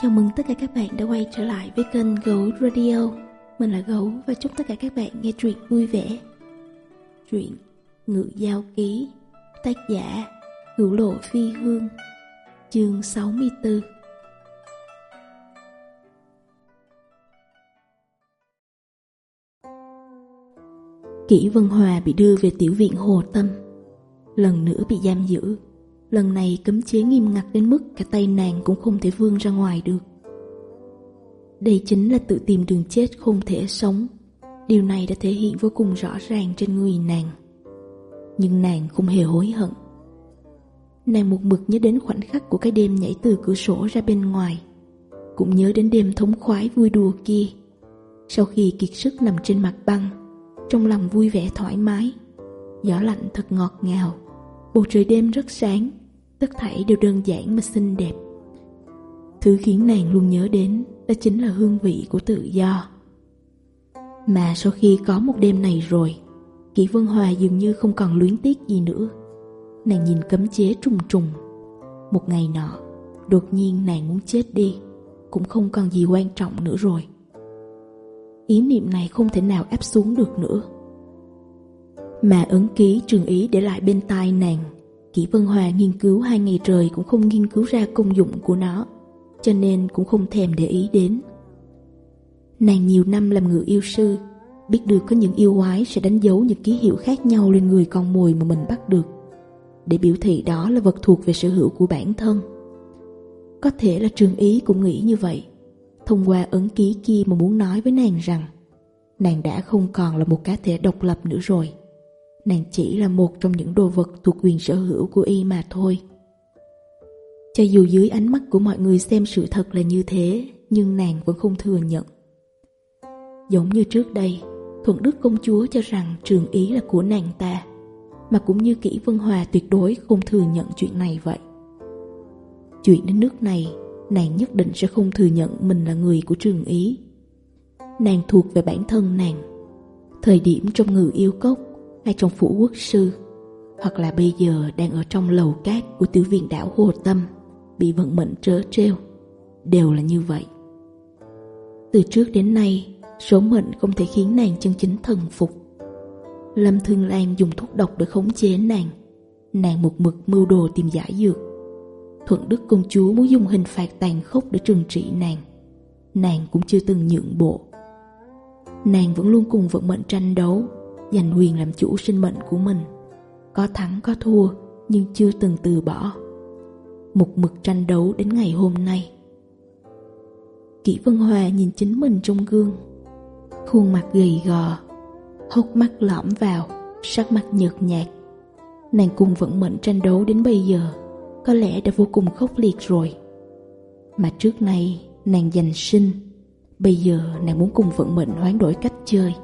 Chào mừng tất cả các bạn đã quay trở lại với kênh Gấu Radio. Mình là Gấu và chúc tất cả các bạn nghe truyện vui vẻ. Truyện Ngự Giao Ký, Tác giả Hữu Lộ Phi Hương, Chương 64 Kỷ Vân Hòa bị đưa về tiểu viện Hồ Tâm, Lần nữa bị giam giữ. Lần này cấm chế nghiêm ngặt đến mức cả tay nàng cũng không thể vươn ra ngoài được. Đây chính là tự tìm đường chết không thể sống. Điều này đã thể hiện vô cùng rõ ràng trên người nàng. Nhưng nàng không hề hối hận. Nàng một mực nhớ đến khoảnh khắc của cái đêm nhảy từ cửa sổ ra bên ngoài. Cũng nhớ đến đêm thống khoái vui đùa kia. Sau khi kiệt sức nằm trên mặt băng, trong lòng vui vẻ thoải mái, gió lạnh thật ngọt ngào. Bầu trời đêm rất sáng, Tất thảy đều đơn giản mà xinh đẹp. Thứ khiến nàng luôn nhớ đến Đó chính là hương vị của tự do. Mà sau khi có một đêm này rồi, Kỷ Vân Hòa dường như không còn luyến tiếc gì nữa. Nàng nhìn cấm chế trùng trùng. Một ngày nọ, Đột nhiên nàng muốn chết đi, Cũng không còn gì quan trọng nữa rồi. Ý niệm này không thể nào ép xuống được nữa. Mà ấn ký trường ý để lại bên tai nàng. Kỷ Vân Hòa nghiên cứu hai ngày trời cũng không nghiên cứu ra công dụng của nó, Cho nên cũng không thèm để ý đến. Nàng nhiều năm làm người yêu sư, Biết được có những yêu quái sẽ đánh dấu những ký hiệu khác nhau lên người con mồi mà mình bắt được. Để biểu thị đó là vật thuộc về sở hữu của bản thân. Có thể là trường ý cũng nghĩ như vậy. Thông qua ấn ký kia mà muốn nói với nàng rằng, Nàng đã không còn là một cá thể độc lập nữa rồi nàng chỉ là một trong những đồ vật thuộc quyền sở hữu của y mà thôi. Cho dù dưới ánh mắt của mọi người xem sự thật là như thế, nhưng nàng vẫn không thừa nhận. Giống như trước đây, Thuận Đức Công Chúa cho rằng trường ý là của nàng ta, mà cũng như Kỷ Vân Hòa tuyệt đối không thừa nhận chuyện này vậy. Chuyện đến nước này, nàng nhất định sẽ không thừa nhận mình là người của trường ý. Nàng thuộc về bản thân nàng. Thời điểm trong người yêu cốc, hay trong phủ quốc sư hoặc là bây giờ đang ở trong lầu cát của tứ viện đảo Hồ Tâm bị vận mệnh trớ trêu đều là như vậy. Từ trước đến nay, số mệnh không thể khiến nàng chân chính thần phục. Lâm Thương Lan dùng thuốc độc để khống chế nàng, nàng một mực mưu đồ tìm giải dược. Thuận Đức công chúa muốn dùng hình phạt tàn khốc để trừng trị nàng, nàng cũng chưa từng nhượng bộ. Nàng vẫn luôn cùng vận mệnh tranh đấu, giành quyền làm chủ sinh mệnh của mình. Có thắng có thua, nhưng chưa từng từ bỏ. mục mực tranh đấu đến ngày hôm nay. Kỷ Vân Hòa nhìn chính mình trong gương. Khuôn mặt gầy gò, hốc mắt lõm vào, sắc mặt nhợt nhạt. Nàng cùng vận mệnh tranh đấu đến bây giờ, có lẽ đã vô cùng khốc liệt rồi. Mà trước nay nàng giành sinh, bây giờ nàng muốn cùng vận mệnh hoán đổi cách chơi.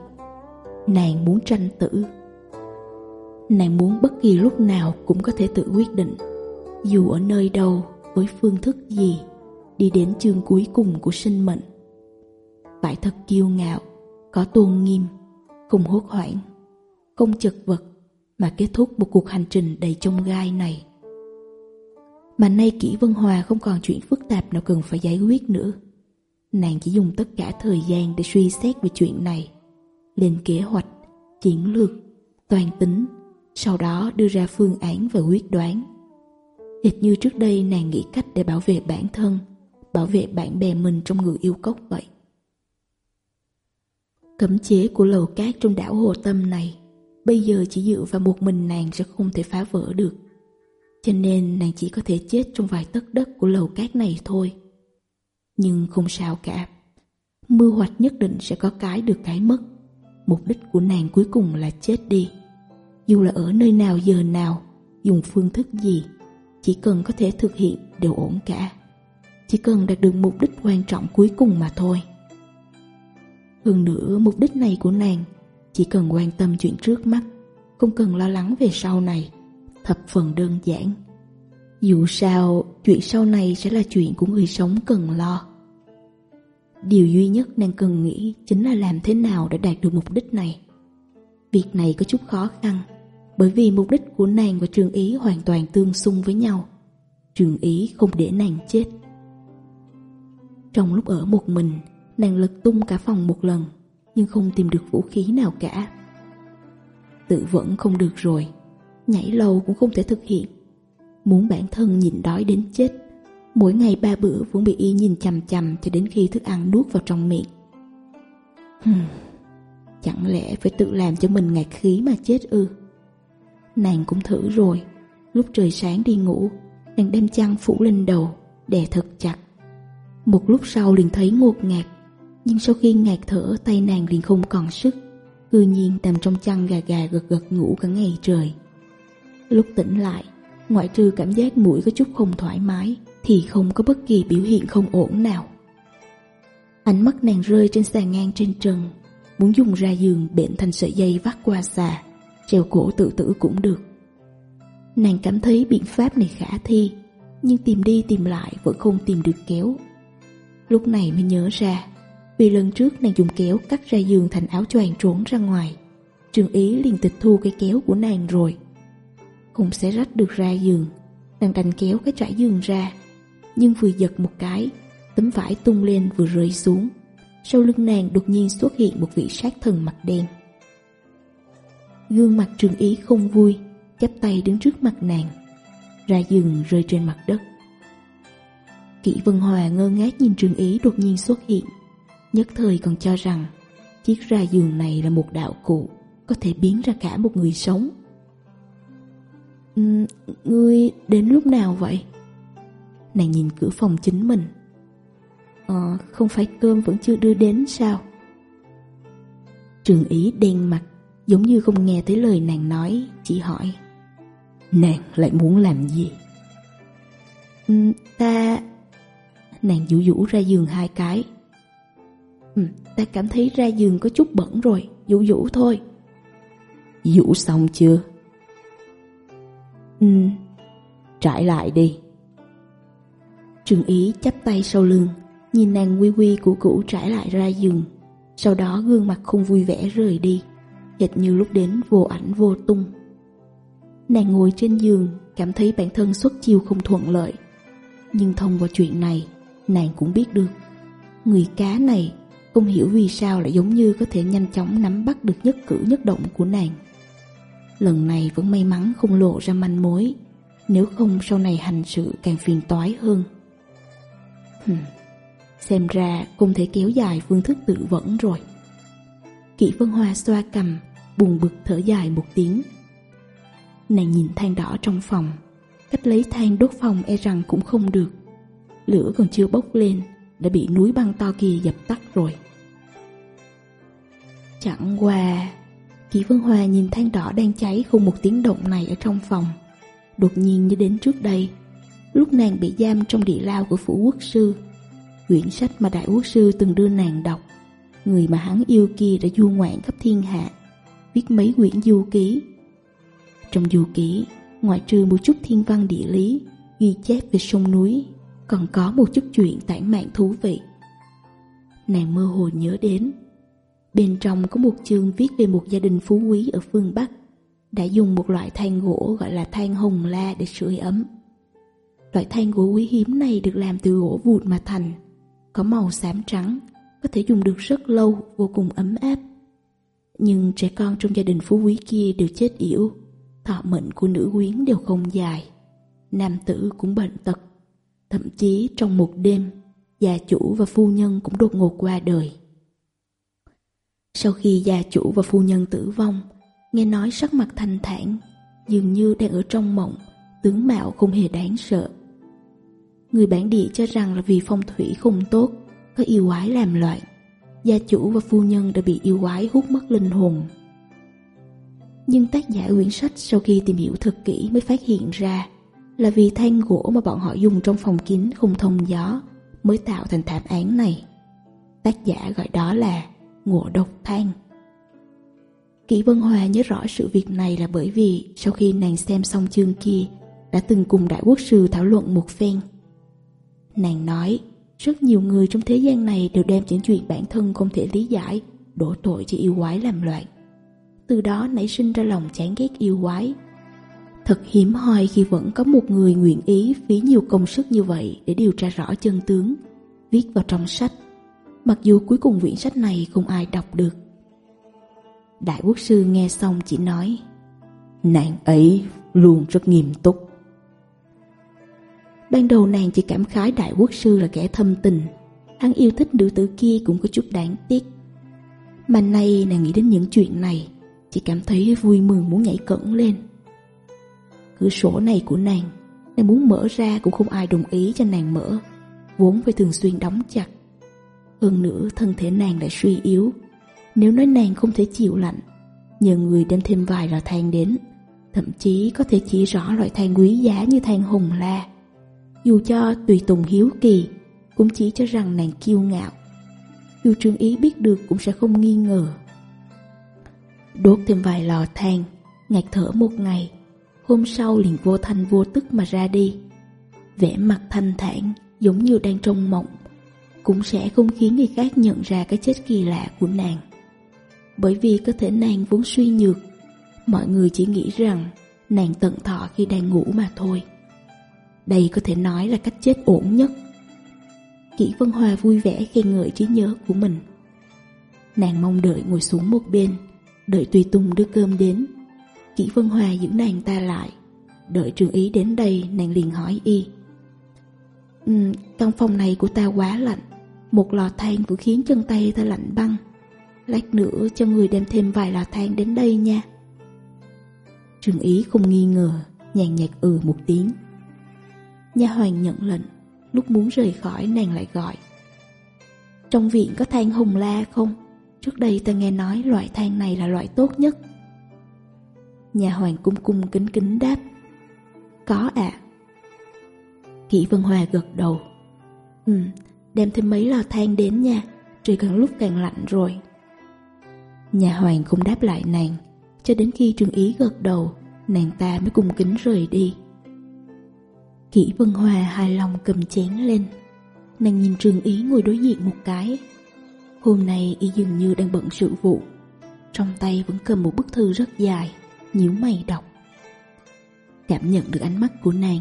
Nàng muốn tranh tử. Nàng muốn bất kỳ lúc nào cũng có thể tự quyết định Dù ở nơi đâu, với phương thức gì Đi đến chương cuối cùng của sinh mệnh. Phải thật kiêu ngạo, có tuôn nghiêm Không hốt hoảng, không chật vật Mà kết thúc một cuộc hành trình đầy chông gai này. Mà nay kỹ Vân Hòa không còn chuyện phức tạp nào cần phải giải quyết nữa. Nàng chỉ dùng tất cả thời gian để suy xét về chuyện này lên kế hoạch, chiến lược, toàn tính, sau đó đưa ra phương án và quyết đoán. Hệt như trước đây nàng nghĩ cách để bảo vệ bản thân, bảo vệ bạn bè mình trong người yêu cốc vậy. Cấm chế của lầu cát trong đảo Hồ Tâm này bây giờ chỉ dựa vào một mình nàng sẽ không thể phá vỡ được. Cho nên nàng chỉ có thể chết trong vài tấc đất của lầu cát này thôi. Nhưng không sao cả. Mưu hoạch nhất định sẽ có cái được cái mất. Mục đích của nàng cuối cùng là chết đi. Dù là ở nơi nào giờ nào, Dùng phương thức gì, Chỉ cần có thể thực hiện đều ổn cả. Chỉ cần đạt được mục đích quan trọng cuối cùng mà thôi. Hơn nữa, mục đích này của nàng, Chỉ cần quan tâm chuyện trước mắt, Không cần lo lắng về sau này, Thập phần đơn giản. Dù sao, chuyện sau này sẽ là chuyện của người sống cần lo. Điều duy nhất nàng cần nghĩ chính là làm thế nào để đạt được mục đích này. Việc này có chút khó khăn, bởi vì mục đích của nàng và Trường Ý hoàn toàn tương xung với nhau. Trường Ý không để nàng chết. Trong lúc ở một mình, nàng lật tung cả phòng một lần, nhưng không tìm được vũ khí nào cả. Tự vẫn không được rồi, nhảy lầu cũng không thể thực hiện. Muốn bản thân nhịn đói đến chết Mỗi ngày ba bữa vẫn bị y nhìn chằm chằm cho đến khi thức ăn nuốt vào trong miệng. Hừm, chẳng lẽ phải tự làm cho mình ngạt khí mà chết ư? Nàng cũng thử rồi, lúc trời sáng đi ngủ, nàng đem chăn phủ lên đầu, đè thật chặt. Một lúc sau liền thấy ngột ngạt, nhưng sau khi ngạt thở tay nàng liền không còn sức, cư nhiên nằm trong chăn gà gà gật gật ngủ cả ngày trời. Lúc tỉnh lại, ngoại trừ cảm giác mũi có chút không thoải mái, thì không có bất kỳ biểu hiện không ổn nào. Ánh mắt nàng rơi trên sàn ngang trên trần, muốn dùng ra giường bệnh thành sợi dây vắt qua xà, treo cổ tự tử cũng được. Nàng cảm thấy biện pháp này khả thi, nhưng tìm đi tìm lại vẫn không tìm được kéo. Lúc này mới nhớ ra, vì lần trước nàng dùng kéo cắt ra giường thành áo choàng trốn ra ngoài, trường ý liền tịch thu cái kéo của nàng rồi. Không sẽ rách được ra giường, nàng đành kéo cái trải giường ra, nhưng vừa giật một cái, tấm vải tung lên vừa rơi xuống. Sau lưng nàng đột nhiên xuất hiện một vị sát thần mặt đen. Gương mặt trường ý không vui, chắp tay đứng trước mặt nàng. Ra giường rơi trên mặt đất. Kỷ Vân Hòa ngơ ngác nhìn trường ý đột nhiên xuất hiện. Nhất thời còn cho rằng chiếc ra giường này là một đạo cụ có thể biến ra cả một người sống. Uhm, ngươi đến lúc nào vậy? Nàng nhìn cửa phòng chính mình Ờ, không phải cơm vẫn chưa đưa đến sao? Trường ý đen mặt Giống như không nghe tới lời nàng nói Chỉ hỏi Nàng lại muốn làm gì? Ừ, ta... Nàng vũ vũ ra giường hai cái ừ, Ta cảm thấy ra giường có chút bẩn rồi Vũ vũ thôi Vũ xong chưa? Ừ, trải lại đi Trương Ý chắp tay sau lưng, nhìn nàng quy quy của cũ trải lại ra giường, sau đó gương mặt không vui vẻ rời đi, hệt như lúc đến vô ảnh vô tung. Nàng ngồi trên giường, cảm thấy bản thân xuất chiêu không thuận lợi. Nhưng thông qua chuyện này, nàng cũng biết được. Người cá này không hiểu vì sao lại giống như có thể nhanh chóng nắm bắt được nhất cử nhất động của nàng. Lần này vẫn may mắn không lộ ra manh mối, nếu không sau này hành sự càng phiền toái hơn. Xem ra không thể kéo dài phương thức tự vẫn rồi. Kỷ Vân Hoa xoa cầm, buồn bực thở dài một tiếng. Nàng nhìn than đỏ trong phòng, cách lấy than đốt phòng e rằng cũng không được. Lửa còn chưa bốc lên, đã bị núi băng to kia dập tắt rồi. Chẳng qua, Kỷ Vân Hoa nhìn than đỏ đang cháy không một tiếng động này ở trong phòng. Đột nhiên như đến trước đây, lúc nàng bị giam trong địa lao của phủ quốc sư. Quyển sách mà đại quốc sư từng đưa nàng đọc, người mà hắn yêu kia đã du ngoạn khắp thiên hạ, viết mấy quyển du ký. Trong du ký, ngoại trừ một chút thiên văn địa lý, ghi chép về sông núi, còn có một chút chuyện tản mạn thú vị. Nàng mơ hồ nhớ đến, bên trong có một chương viết về một gia đình phú quý ở phương Bắc, đã dùng một loại than gỗ gọi là than hồng la để sưởi ấm. Loại thanh gỗ quý hiếm này được làm từ gỗ vụn mà thành, có màu xám trắng, có thể dùng được rất lâu, vô cùng ấm áp. Nhưng trẻ con trong gia đình phú quý kia đều chết yểu, thọ mệnh của nữ quyến đều không dài. Nam tử cũng bệnh tật, thậm chí trong một đêm, gia chủ và phu nhân cũng đột ngột qua đời. Sau khi gia chủ và phu nhân tử vong, nghe nói sắc mặt thanh thản, dường như đang ở trong mộng, tướng mạo không hề đáng sợ. Người bản địa cho rằng là vì phong thủy không tốt, có yêu quái làm loạn. Gia chủ và phu nhân đã bị yêu quái hút mất linh hồn. Nhưng tác giả quyển sách sau khi tìm hiểu thật kỹ mới phát hiện ra là vì than gỗ mà bọn họ dùng trong phòng kín không thông gió mới tạo thành thảm án này. Tác giả gọi đó là ngộ độc than. Kỷ Vân Hòa nhớ rõ sự việc này là bởi vì sau khi nàng xem xong chương kia đã từng cùng đại quốc sư thảo luận một phen. Nàng nói, rất nhiều người trong thế gian này đều đem những chuyện bản thân không thể lý giải, đổ tội cho yêu quái làm loạn. Từ đó nảy sinh ra lòng chán ghét yêu quái. Thật hiếm hoi khi vẫn có một người nguyện ý phí nhiều công sức như vậy để điều tra rõ chân tướng, viết vào trong sách. Mặc dù cuối cùng quyển sách này không ai đọc được. Đại quốc sư nghe xong chỉ nói, nàng ấy luôn rất nghiêm túc. Ban đầu nàng chỉ cảm khái đại quốc sư là kẻ thâm tình. Hắn yêu thích nữ tử kia cũng có chút đáng tiếc. Mà nay nàng nghĩ đến những chuyện này, Chỉ cảm thấy vui mừng muốn nhảy cẩn lên. Cửa sổ này của nàng Nàng muốn mở ra cũng không ai đồng ý cho nàng mở, Vốn phải thường xuyên đóng chặt. Hơn nữa thân thể nàng lại suy yếu. Nếu nói nàng không thể chịu lạnh, Nhờ người đem thêm vài lò than đến, Thậm chí có thể chỉ rõ loại than quý giá như than hùng la dù cho tùy tùng hiếu kỳ, cũng chỉ cho rằng nàng kiêu ngạo. Dù trương ý biết được cũng sẽ không nghi ngờ. Đốt thêm vài lò than, ngạt thở một ngày, hôm sau liền vô thanh vô tức mà ra đi. Vẻ mặt thanh thản giống như đang trong mộng, cũng sẽ không khiến người khác nhận ra cái chết kỳ lạ của nàng. Bởi vì cơ thể nàng vốn suy nhược, mọi người chỉ nghĩ rằng nàng tận thọ khi đang ngủ mà thôi. Đây có thể nói là cách chết ổn nhất. Kỷ Vân Hòa vui vẻ khen ngợi trí nhớ của mình. Nàng mong đợi ngồi xuống một bên, đợi Tùy Tùng đưa cơm đến. Kỷ Vân Hòa giữ nàng ta lại. Đợi trường ý đến đây, nàng liền hỏi y. Ừ, căn phòng này của ta quá lạnh, một lò than cũng khiến chân tay ta lạnh băng. Lát nữa cho người đem thêm vài lò than đến đây nha. Trường ý không nghi ngờ, nhàn nhạt ừ một tiếng. Nha hoàng nhận lệnh Lúc muốn rời khỏi nàng lại gọi. Trong viện có than hùng la không? Trước đây ta nghe nói loại than này là loại tốt nhất. Nhà hoàng cung cung kính kính đáp. Có ạ. À. Kỷ Vân Hòa gật đầu. Ừ, đem thêm mấy lò than đến nha Trời càng lúc càng lạnh rồi. Nhà hoàng không đáp lại nàng Cho đến khi trương ý gật đầu Nàng ta mới cung kính rời đi. Kỷ Vân Hòa hài lòng cầm chén lên. Nàng nhìn trường ý ngồi đối diện một cái. Hôm nay y dường như đang bận sự vụ. Trong tay vẫn cầm một bức thư rất dài, nhíu mày đọc. Cảm nhận được ánh mắt của nàng,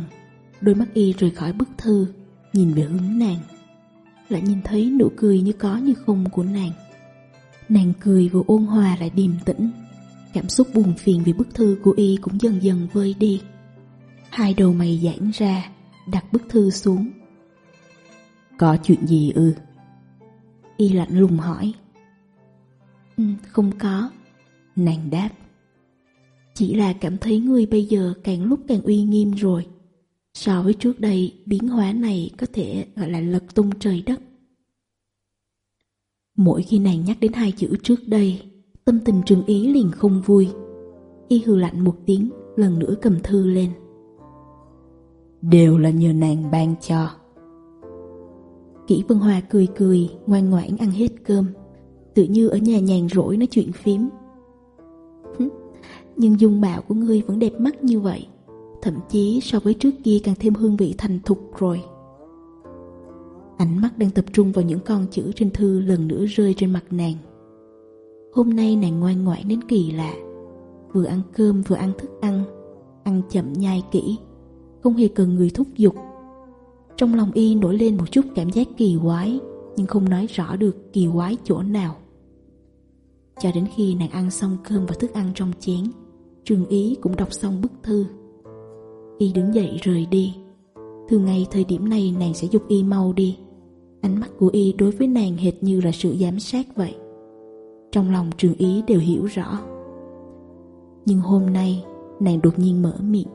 Đôi mắt y rời khỏi bức thư, Nhìn về hướng nàng. Lại nhìn thấy nụ cười như có như không của nàng. Nàng cười vừa ôn hòa lại điềm tĩnh. Cảm xúc buồn phiền vì bức thư của y cũng dần dần vơi đi. Hai đầu mày giãn ra, đặt bức thư xuống. Có chuyện gì ư? Y lạnh lùng hỏi. Ừ, không có. Nàng đáp. Chỉ là cảm thấy ngươi bây giờ càng lúc càng uy nghiêm rồi. So với trước đây, biến hóa này có thể gọi là lật tung trời đất. Mỗi khi nàng nhắc đến hai chữ trước đây, tâm tình trường ý liền không vui. Y hư lạnh một tiếng, lần nữa cầm thư lên đều là nhờ nàng ban cho. Kỷ Vân hòa cười cười, ngoan ngoãn ăn hết cơm, tự như ở nhà nhàn rỗi nói chuyện phím. Nhưng dung mạo của ngươi vẫn đẹp mắt như vậy, thậm chí so với trước kia càng thêm hương vị thành thục rồi. Ánh mắt đang tập trung vào những con chữ trên thư lần nữa rơi trên mặt nàng. Hôm nay nàng ngoan ngoãn đến kỳ lạ, vừa ăn cơm vừa ăn thức ăn, ăn chậm nhai kỹ không hề cần người thúc giục. Trong lòng y nổi lên một chút cảm giác kỳ quái, nhưng không nói rõ được kỳ quái chỗ nào. Cho đến khi nàng ăn xong cơm và thức ăn trong chén, Trường Ý cũng đọc xong bức thư. Y đứng dậy rời đi. Thường ngày thời điểm này nàng sẽ giúp Y mau đi. Ánh mắt của Y đối với nàng hệt như là sự giám sát vậy. Trong lòng Trường Ý đều hiểu rõ. Nhưng hôm nay, nàng đột nhiên mở miệng.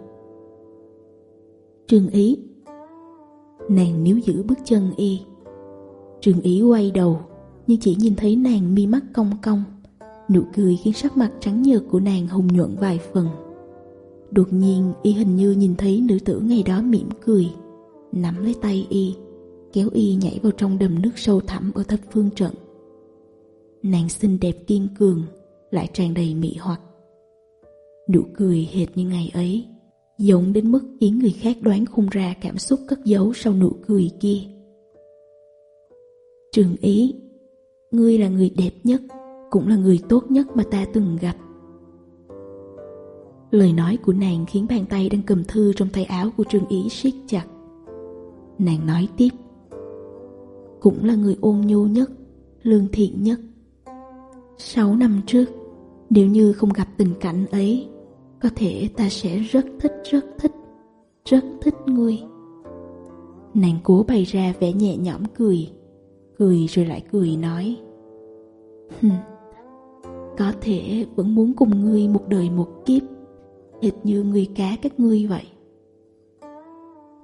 Trương Ý. Nàng níu giữ bước chân y. Trương Ý quay đầu, Nhưng chỉ nhìn thấy nàng mi mắt cong cong. Nụ cười khiến sắc mặt trắng nhợt của nàng hùng nhuận vài phần. Đột nhiên, y hình như nhìn thấy nữ tử ngày đó mỉm cười, Nắm lấy tay y, Kéo y nhảy vào trong đầm nước sâu thẳm ở thập phương trận. Nàng xinh đẹp kiên cường, Lại tràn đầy mị hoặc. Nụ cười hệt như ngày ấy giọng đến mức khiến người khác đoán không ra cảm xúc cất giấu sau nụ cười kia. Trường ý, ngươi là người đẹp nhất, cũng là người tốt nhất mà ta từng gặp. Lời nói của nàng khiến bàn tay đang cầm thư trong tay áo của Trường Ý siết chặt. Nàng nói tiếp. Cũng là người ôn nhu nhất, lương thiện nhất. Sáu năm trước, nếu như không gặp tình cảnh ấy, có thể ta sẽ rất thích rất thích rất thích ngươi. Nàng cố bày ra vẻ nhẹ nhõm cười cười rồi lại cười nói có thể vẫn muốn cùng ngươi một đời một kiếp, hệt như ngươi cá các ngươi vậy.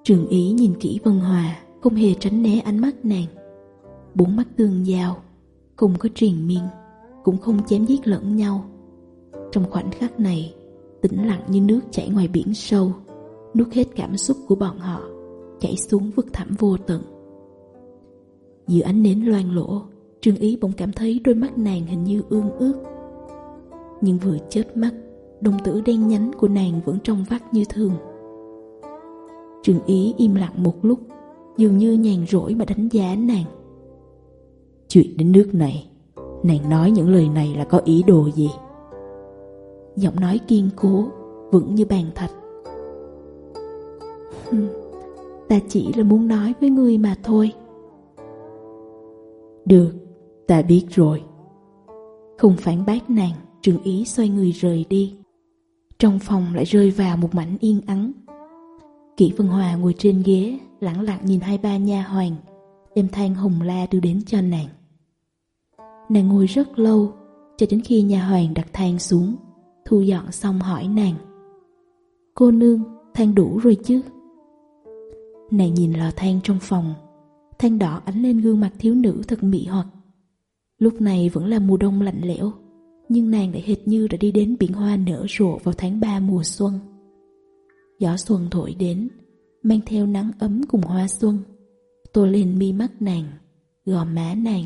Trường ý nhìn kỹ vân hòa, không hề tránh né ánh mắt nàng. Bốn mắt tương giao, không có triền miên, cũng không chém giết lẫn nhau. Trong khoảnh khắc này tĩnh lặng như nước chảy ngoài biển sâu, nuốt hết cảm xúc của bọn họ, chảy xuống vực thẳm vô tận. Giữa ánh nến loang lỗ trương ý bỗng cảm thấy đôi mắt nàng hình như ương ước. nhưng vừa chớp mắt, đồng tử đen nhánh của nàng vẫn trong vắt như thường. Trương ý im lặng một lúc, dường như nhàn rỗi mà đánh giá nàng. Chuyện đến nước này, nàng nói những lời này là có ý đồ gì? giọng nói kiên cố, vững như bàn thạch. ta chỉ là muốn nói với ngươi mà thôi. Được, ta biết rồi. Không phản bác nàng, Trừng Ý xoay người rời đi. Trong phòng lại rơi vào một mảnh yên ắng. Kỷ Vân Hòa ngồi trên ghế, lẳng lặng nhìn hai ba nha hoàn, đem than hùng la đưa đến cho nàng. Nàng ngồi rất lâu, cho đến khi nhà hoàng đặt than xuống Thu dọn xong hỏi nàng. Cô nương, than đủ rồi chứ? Nàng nhìn lò than trong phòng. Than đỏ ánh lên gương mặt thiếu nữ thật mị hoặc. Lúc này vẫn là mùa đông lạnh lẽo Nhưng nàng lại hệt như đã đi đến biển hoa nở rộ vào tháng 3 mùa xuân. Gió xuân thổi đến Mang theo nắng ấm cùng hoa xuân. Tô lên mi mắt nàng Gò má nàng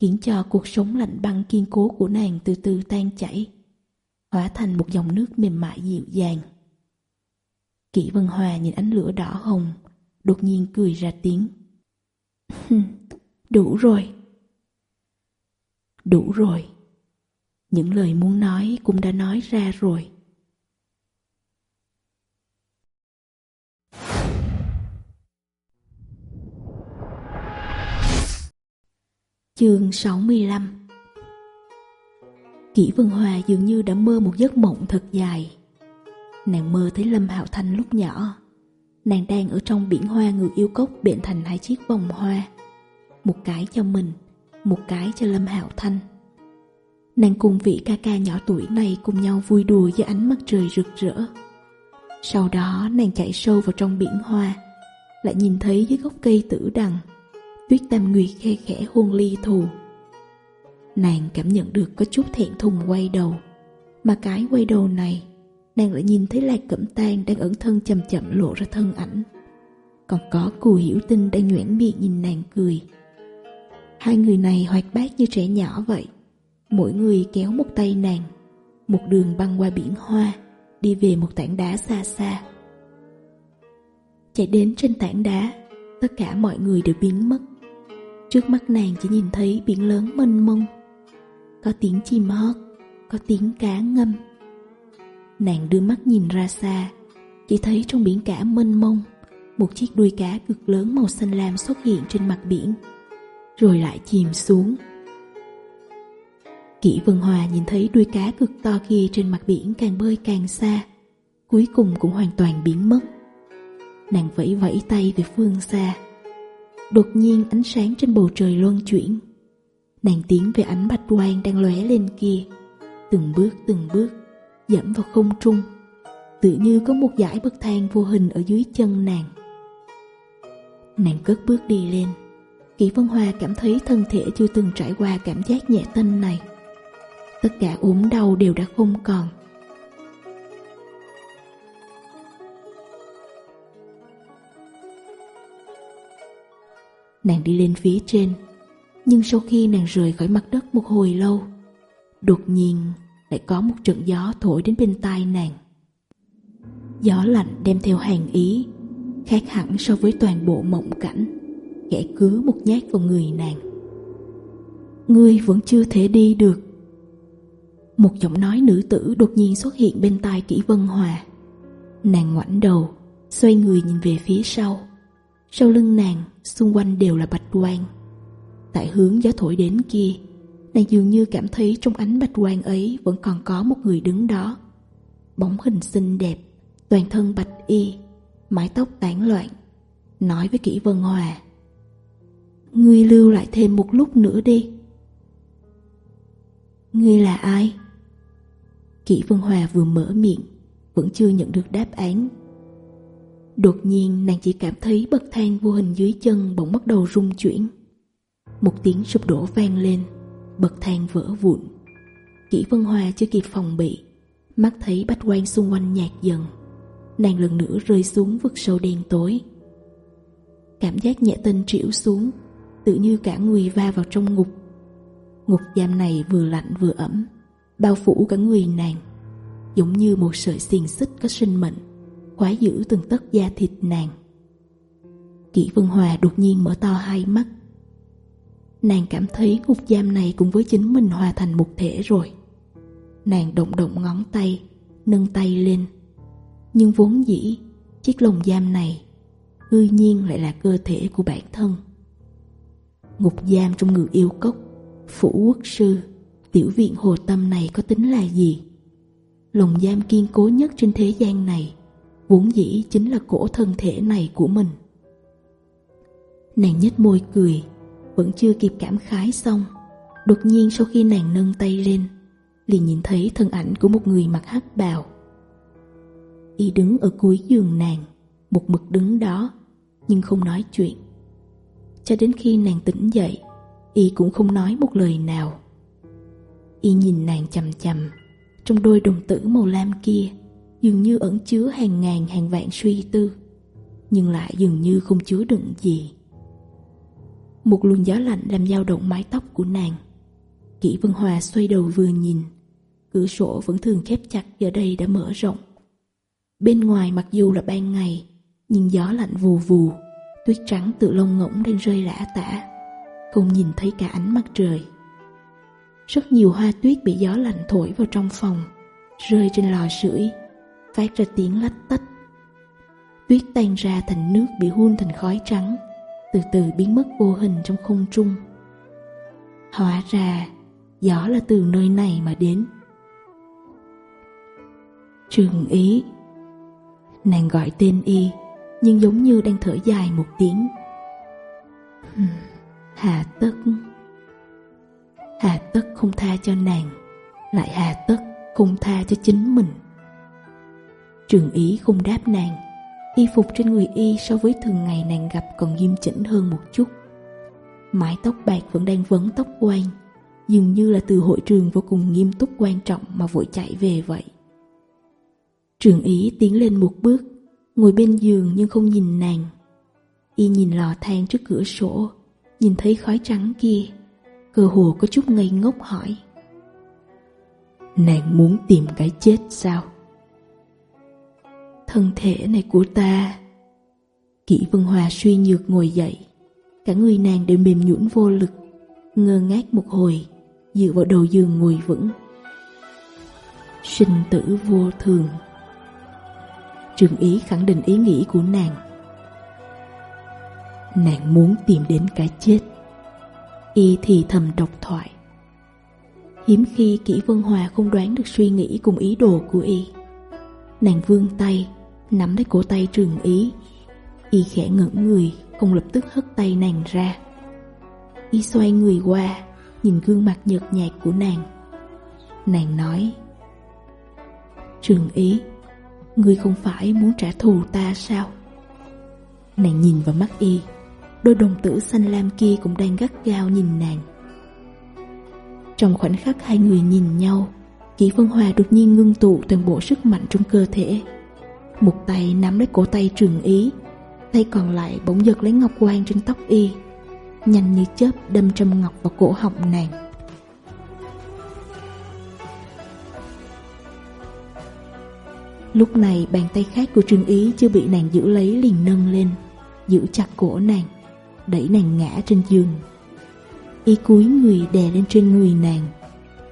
Khiến cho cuộc sống lạnh băng kiên cố của nàng từ từ tan chảy hóa thành một dòng nước mềm mại dịu dàng. Kỷ Vân Hòa nhìn ánh lửa đỏ hồng, đột nhiên cười ra tiếng. đủ rồi. Đủ rồi. Những lời muốn nói cũng đã nói ra rồi. Chương 65 Kỷ Vân Hòa dường như đã mơ một giấc mộng thật dài. Nàng mơ thấy Lâm Hạo Thanh lúc nhỏ. Nàng đang ở trong biển hoa người yêu cốc bệnh thành hai chiếc vòng hoa. Một cái cho mình, một cái cho Lâm Hạo Thanh. Nàng cùng vị ca ca nhỏ tuổi này cùng nhau vui đùa dưới ánh mặt trời rực rỡ. Sau đó nàng chạy sâu vào trong biển hoa, lại nhìn thấy dưới gốc cây tử đằng, tuyết tam nguyệt khe khẽ hôn ly thù nàng cảm nhận được có chút thẹn thùng quay đầu. Mà cái quay đầu này, nàng lại nhìn thấy Lạc Cẩm Tang đang ẩn thân chậm chậm lộ ra thân ảnh. Còn có cù hiểu tinh đang nhoẻn miệng nhìn nàng cười. Hai người này hoạt bát như trẻ nhỏ vậy. Mỗi người kéo một tay nàng, một đường băng qua biển hoa, đi về một tảng đá xa xa. Chạy đến trên tảng đá, tất cả mọi người đều biến mất. Trước mắt nàng chỉ nhìn thấy biển lớn mênh mông có tiếng chim hót, có tiếng cá ngâm. Nàng đưa mắt nhìn ra xa, chỉ thấy trong biển cả mênh mông, một chiếc đuôi cá cực lớn màu xanh lam xuất hiện trên mặt biển, rồi lại chìm xuống. Kỷ Vân Hòa nhìn thấy đuôi cá cực to kia trên mặt biển càng bơi càng xa, cuối cùng cũng hoàn toàn biến mất. Nàng vẫy vẫy tay về phương xa. Đột nhiên ánh sáng trên bầu trời luân chuyển, Nàng tiến về ánh bạch quang đang lóe lên kia. Từng bước từng bước, Dẫm vào không trung. Tự như có một dải bậc thang vô hình ở dưới chân nàng. Nàng cất bước đi lên. Kỷ Vân Hoa cảm thấy thân thể chưa từng trải qua cảm giác nhẹ tinh này. Tất cả ốm đau đều đã không còn. Nàng đi lên phía trên. Nhưng sau khi nàng rời khỏi mặt đất một hồi lâu, đột nhiên lại có một trận gió thổi đến bên tai nàng. Gió lạnh đem theo hàng ý, khác hẳn so với toàn bộ mộng cảnh, kẻ cứa một nhát vào người nàng. Ngươi vẫn chưa thể đi được. Một giọng nói nữ tử đột nhiên xuất hiện bên tai kỹ vân hòa. Nàng ngoảnh đầu, xoay người nhìn về phía sau. Sau lưng nàng, xung quanh đều là bạch quang tại hướng gió thổi đến kia. Nàng dường như cảm thấy trong ánh bạch quang ấy vẫn còn có một người đứng đó. Bóng hình xinh đẹp, toàn thân bạch y, mái tóc tán loạn, nói với kỹ vân hòa. Ngươi lưu lại thêm một lúc nữa đi. Ngươi là ai? Kỹ vân hòa vừa mở miệng, vẫn chưa nhận được đáp án. Đột nhiên, nàng chỉ cảm thấy bậc thang vô hình dưới chân bỗng bắt đầu rung chuyển một tiếng sụp đổ vang lên, bậc thang vỡ vụn. Kỷ vân hoa chưa kịp phòng bị, mắt thấy bách quan xung quanh nhạt dần. Nàng lần nữa rơi xuống vực sâu đen tối. Cảm giác nhẹ tinh trĩu xuống, tự như cả người va vào trong ngục. Ngục giam này vừa lạnh vừa ẩm, bao phủ cả người nàng, giống như một sợi xiềng xích có sinh mệnh, khóa giữ từng tấc da thịt nàng. Kỷ vân hòa đột nhiên mở to hai mắt Nàng cảm thấy ngục giam này cùng với chính mình hòa thành một thể rồi. Nàng động động ngón tay, Nâng tay lên. Nhưng vốn dĩ, Chiếc lồng giam này Hư nhiên lại là cơ thể của bản thân. Ngục giam trong người yêu cốc, Phủ quốc sư, Tiểu viện hồ tâm này có tính là gì? Lồng giam kiên cố nhất trên thế gian này, Vốn dĩ chính là cổ thân thể này của mình. Nàng nhếch môi cười vẫn chưa kịp cảm khái xong. Đột nhiên sau khi nàng nâng tay lên, Liền nhìn thấy thân ảnh của một người mặc hắc bào. Y đứng ở cuối giường nàng, Một mực đứng đó, Nhưng không nói chuyện. Cho đến khi nàng tỉnh dậy, Y cũng không nói một lời nào. Y nhìn nàng chầm chầm Trong đôi đồng tử màu lam kia Dường như ẩn chứa hàng ngàn hàng vạn suy tư, Nhưng lại dường như không chứa đựng gì. Một luồng gió lạnh làm dao động mái tóc của nàng. Kỷ Vân Hòa xoay đầu vừa nhìn, Cửa sổ vẫn thường khép chặt giờ đây đã mở rộng. Bên ngoài mặc dù là ban ngày, Nhưng gió lạnh vù vù, Tuyết trắng từ lông ngỗng đang rơi rã tả, Không nhìn thấy cả ánh mặt trời. Rất nhiều hoa tuyết bị gió lạnh thổi vào trong phòng, Rơi trên lò sưởi, Phát ra tiếng lách tách. Tuyết tan ra thành nước bị hun thành khói trắng từ từ biến mất vô hình trong không trung. Hóa ra, gió là từ nơi này mà đến. Trường ý. Nàng gọi tên y Nhưng giống như đang thở dài một tiếng. Hà tất. Hà tất không tha cho nàng Lại hà tất không tha cho chính mình. Trường ý không đáp nàng. Y phục trên người y so với thường ngày nàng gặp còn nghiêm chỉnh hơn một chút. Mái tóc bạc vẫn đang vấn tóc quanh, dường như là từ hội trường vô cùng nghiêm túc quan trọng mà vội chạy về vậy. Trường ý tiến lên một bước, ngồi bên giường nhưng không nhìn nàng. Y nhìn lò than trước cửa sổ, nhìn thấy khói trắng kia, cơ hồ có chút ngây ngốc hỏi. Nàng muốn tìm cái chết sao? thân thể này của ta. Kỷ Vân Hòa suy nhược ngồi dậy, cả người nàng đều mềm nhũn vô lực, ngơ ngác một hồi, dựa vào đầu giường ngồi vững. Sinh tử vô thường. Trường ý khẳng định ý nghĩ của nàng. Nàng muốn tìm đến cái chết. Y thì thầm độc thoại. Hiếm khi Kỷ Vân Hòa không đoán được suy nghĩ cùng ý đồ của Y. Nàng vươn tay nắm lấy cổ tay trường ý. Y khẽ ngưỡng người, không lập tức hất tay nàng ra. Y xoay người qua, nhìn gương mặt nhợt nhạt của nàng. Nàng nói, Trường ý, ngươi không phải muốn trả thù ta sao? Nàng nhìn vào mắt y, đôi đồng tử xanh lam kia cũng đang gắt gao nhìn nàng. Trong khoảnh khắc hai người nhìn nhau, Kỷ phân Hòa đột nhiên ngưng tụ toàn bộ sức mạnh trong cơ thể một tay nắm lấy cổ tay trường ý, Tay còn lại bỗng giật lấy ngọc quan trên tóc y, Nhanh như chớp đâm trâm ngọc vào cổ họng nàng. Lúc này bàn tay khác của Trương Ý chưa bị nàng giữ lấy liền nâng lên, Giữ chặt cổ nàng, Đẩy nàng ngã trên giường. Y cúi người đè lên trên người nàng,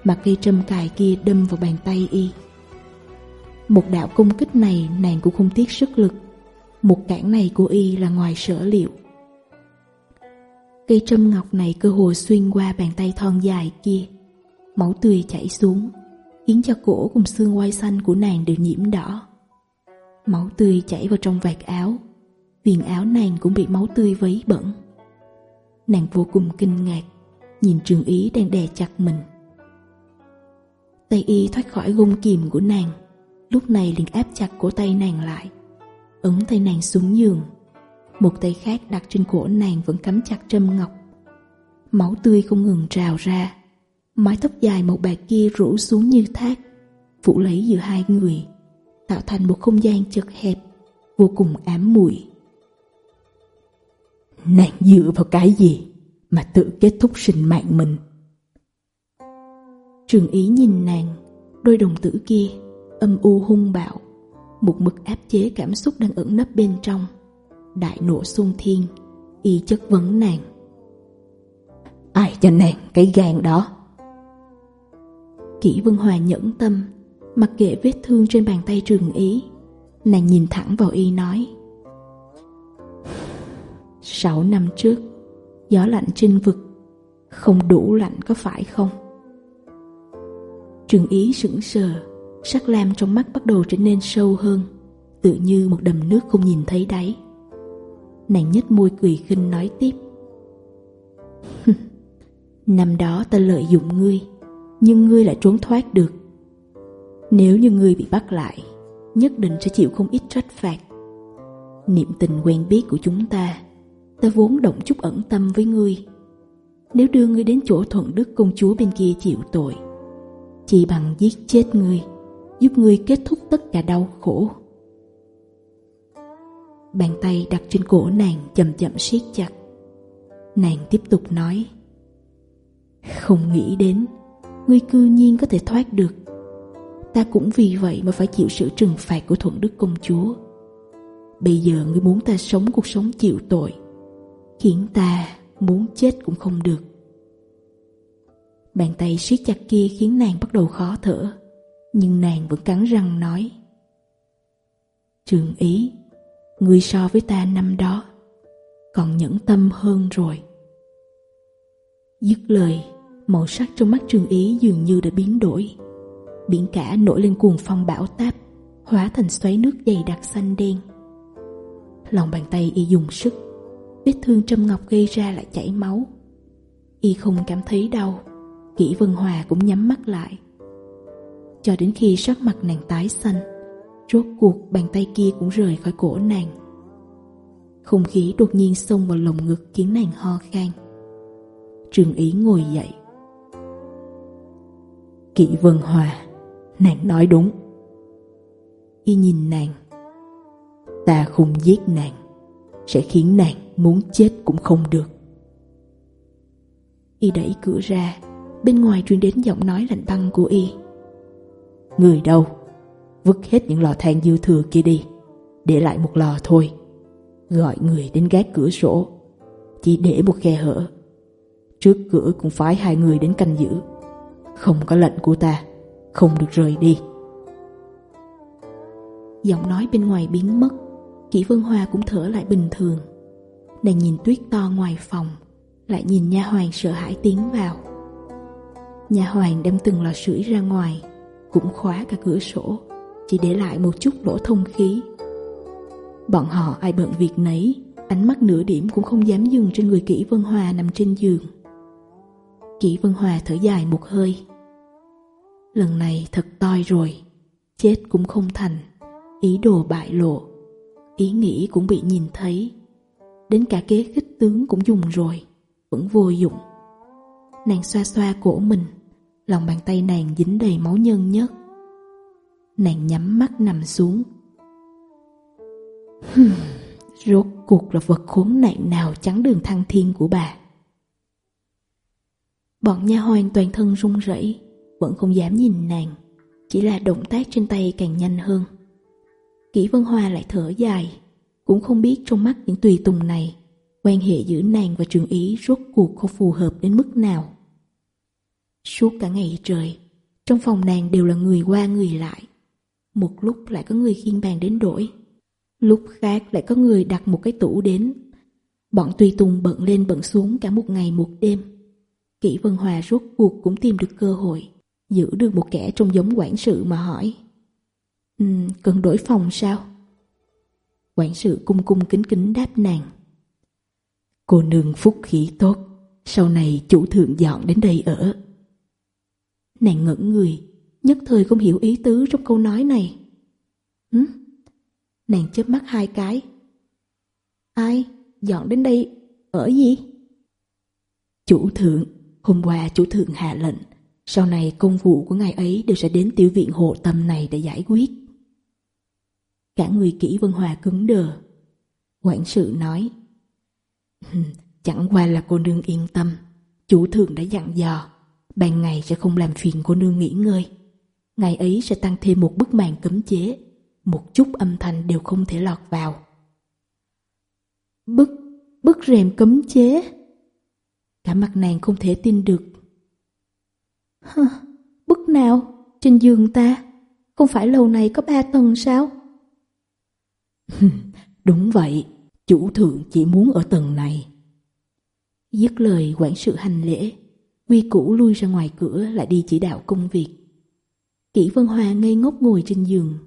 Mà cây trâm cài kia đâm vào bàn tay y. Một đạo công kích này nàng cũng không tiếc sức lực. Một cản này của y là ngoài sở liệu. Cây trâm ngọc này cơ hồ xuyên qua bàn tay thon dài kia. Máu tươi chảy xuống, Khiến cho cổ cùng xương quai xanh của nàng đều nhiễm đỏ. Máu tươi chảy vào trong vạt áo, Viền áo nàng cũng bị máu tươi vấy bẩn. Nàng vô cùng kinh ngạc, Nhìn trường ý đang đè chặt mình. Tay y thoát khỏi gông kìm của nàng Lúc này liền áp chặt cổ tay nàng lại Ấn tay nàng xuống giường. Một tay khác đặt trên cổ nàng vẫn cắm chặt trâm ngọc. Máu tươi không ngừng trào ra, Mái tóc dài màu bạc kia rủ xuống như thác, Phủ lấy giữa hai người, Tạo thành một không gian chật hẹp, Vô cùng ám mùi Nàng dựa vào cái gì Mà tự kết thúc sinh mạng mình? Trường ý nhìn nàng, Đôi đồng tử kia âm u hung bạo Một mực áp chế cảm xúc đang ẩn nấp bên trong. Đại nộ xung thiên Y chất vấn nàng. Ai cho nàng cái gan đó? Kỷ Vân Hòa nhẫn tâm Mặc kệ vết thương trên bàn tay trường ý. Nàng nhìn thẳng vào y nói Sáu năm trước Gió lạnh trên vực Không đủ lạnh có phải không? Trường ý sững sờ sắc lam trong mắt bắt đầu trở nên sâu hơn, tự như một đầm nước không nhìn thấy đáy. Nàng nhếch môi cười khinh nói tiếp. Năm đó ta lợi dụng ngươi, nhưng ngươi lại trốn thoát được. Nếu như ngươi bị bắt lại, nhất định sẽ chịu không ít trách phạt. Niệm tình quen biết của chúng ta, ta vốn động chút ẩn tâm với ngươi. Nếu đưa ngươi đến chỗ thuận đức công chúa bên kia chịu tội, chỉ bằng giết chết ngươi giúp ngươi kết thúc tất cả đau khổ. Bàn tay đặt trên cổ nàng chậm chậm siết chặt. Nàng tiếp tục nói. Không nghĩ đến, ngươi cư nhiên có thể thoát được. Ta cũng vì vậy mà phải chịu sự trừng phạt của thuận đức công chúa. Bây giờ ngươi muốn ta sống cuộc sống chịu tội, khiến ta muốn chết cũng không được. Bàn tay siết chặt kia khiến nàng bắt đầu khó thở nhưng nàng vẫn cắn răng nói. Trường ý, ngươi so với ta năm đó, còn nhẫn tâm hơn rồi. Dứt lời, màu sắc trong mắt trường ý dường như đã biến đổi. Biển cả nổi lên cuồng phong bão táp, hóa thành xoáy nước dày đặc xanh đen. Lòng bàn tay y dùng sức, vết thương châm ngọc gây ra lại chảy máu. Y không cảm thấy đau, kỹ vân hòa cũng nhắm mắt lại cho đến khi sắc mặt nàng tái xanh. Rốt cuộc bàn tay kia cũng rời khỏi cổ nàng. Không khí đột nhiên xông vào lồng ngực khiến nàng ho khan. Trường Ý ngồi dậy. Kỵ Vân Hòa, nàng nói đúng. Y nhìn nàng. Ta không giết nàng, sẽ khiến nàng muốn chết cũng không được. Y đẩy cửa ra, bên ngoài truyền đến giọng nói lạnh băng của Y. Người đâu? Vứt hết những lò than dư thừa kia đi, để lại một lò thôi. Gọi người đến gác cửa sổ, chỉ để một khe hở. Trước cửa cũng phái hai người đến canh giữ. Không có lệnh của ta, không được rời đi. Giọng nói bên ngoài biến mất, Kỷ Vân Hoa cũng thở lại bình thường. này nhìn tuyết to ngoài phòng, lại nhìn nha hoàng sợ hãi tiến vào. Nhà hoàng đem từng lò sưởi ra ngoài cũng khóa cả cửa sổ, chỉ để lại một chút lỗ thông khí. Bọn họ ai bận việc nấy, ánh mắt nửa điểm cũng không dám dừng trên người Kỷ Vân Hòa nằm trên giường. Kỷ Vân Hòa thở dài một hơi. Lần này thật toi rồi, chết cũng không thành, ý đồ bại lộ, ý nghĩ cũng bị nhìn thấy. Đến cả kế khích tướng cũng dùng rồi, vẫn vô dụng. Nàng xoa xoa cổ mình, lòng bàn tay nàng dính đầy máu nhân nhất. Nàng nhắm mắt nằm xuống. Rốt cuộc là vật khốn nạn nào chắn đường thăng thiên của bà. Bọn nha hoàn toàn thân run rẩy, vẫn không dám nhìn nàng, chỉ là động tác trên tay càng nhanh hơn. Kỷ Vân Hoa lại thở dài, cũng không biết trong mắt những tùy tùng này, quan hệ giữa nàng và trường ý rốt cuộc có phù hợp đến mức nào. Suốt cả ngày trời, trong phòng nàng đều là người qua người lại. Một lúc lại có người khiên bàn đến đổi, lúc khác lại có người đặt một cái tủ đến. Bọn tùy tùng bận lên bận xuống cả một ngày một đêm. Kỷ Vân Hòa rốt cuộc cũng tìm được cơ hội, giữ được một kẻ trông giống quản sự mà hỏi. Um, cần đổi phòng sao? Quản sự cung cung kính kính đáp nàng. Cô nương phúc khí tốt, sau này chủ thượng dọn đến đây ở. Nàng ngẩn người, nhất thời không hiểu ý tứ trong câu nói này. Hứ? Nàng chớp mắt hai cái. Ai? Dọn đến đây ở gì? Chủ thượng, hôm qua chủ thượng hạ lệnh, sau này công vụ của ngài ấy đều sẽ đến tiểu viện hộ tâm này để giải quyết. Cả người kỹ vân hòa cứng đờ. Quản sự nói, Chẳng qua là cô nương yên tâm, chủ thượng đã dặn dò, Ban ngày sẽ không làm phiền cô nương nghỉ ngơi. Ngày ấy sẽ tăng thêm một bức màn cấm chế. Một chút âm thanh đều không thể lọt vào. Bức, bức rèm cấm chế. Cả mặt nàng không thể tin được. Hơ, bức nào? Trên giường ta? Không phải lầu này có ba tầng sao? Đúng vậy, chủ thượng chỉ muốn ở tầng này. Dứt lời quản sự hành lễ. Quy cũ lui ra ngoài cửa lại đi chỉ đạo công việc. Kỷ Vân Hòa ngây ngốc ngồi trên giường.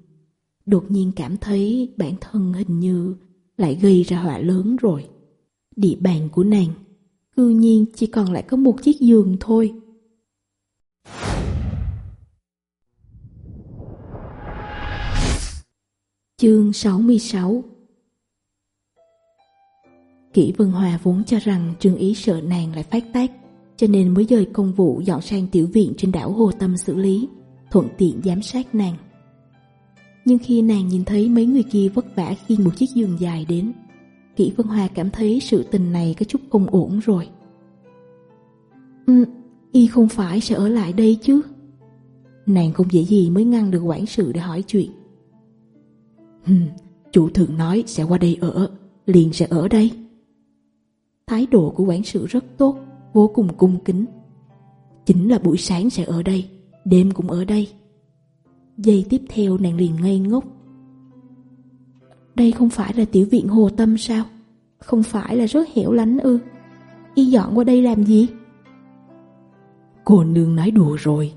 Đột nhiên cảm thấy bản thân hình như lại gây ra họa lớn rồi. Địa bàn của nàng, cư nhiên chỉ còn lại có một chiếc giường thôi. Chương 66 Kỷ Vân Hòa vốn cho rằng Trương Ý sợ nàng lại phát tác cho nên mới dời công vụ dọn sang tiểu viện trên đảo Hồ Tâm xử lý, thuận tiện giám sát nàng. Nhưng khi nàng nhìn thấy mấy người kia vất vả khi một chiếc giường dài đến, Kỷ Vân Hoa cảm thấy sự tình này có chút không ổn rồi. Ừ, y không phải sẽ ở lại đây chứ? Nàng không dễ gì mới ngăn được quản sự để hỏi chuyện. Hừm, chủ thượng nói sẽ qua đây ở, liền sẽ ở đây. Thái độ của quản sự rất tốt, vô cùng cung kính. Chính là buổi sáng sẽ ở đây, đêm cũng ở đây. Giây tiếp theo nàng liền ngây ngốc. Đây không phải là tiểu viện hồ tâm sao? Không phải là rất hiểu lánh ư? Y dọn qua đây làm gì? Cô nương nói đùa rồi.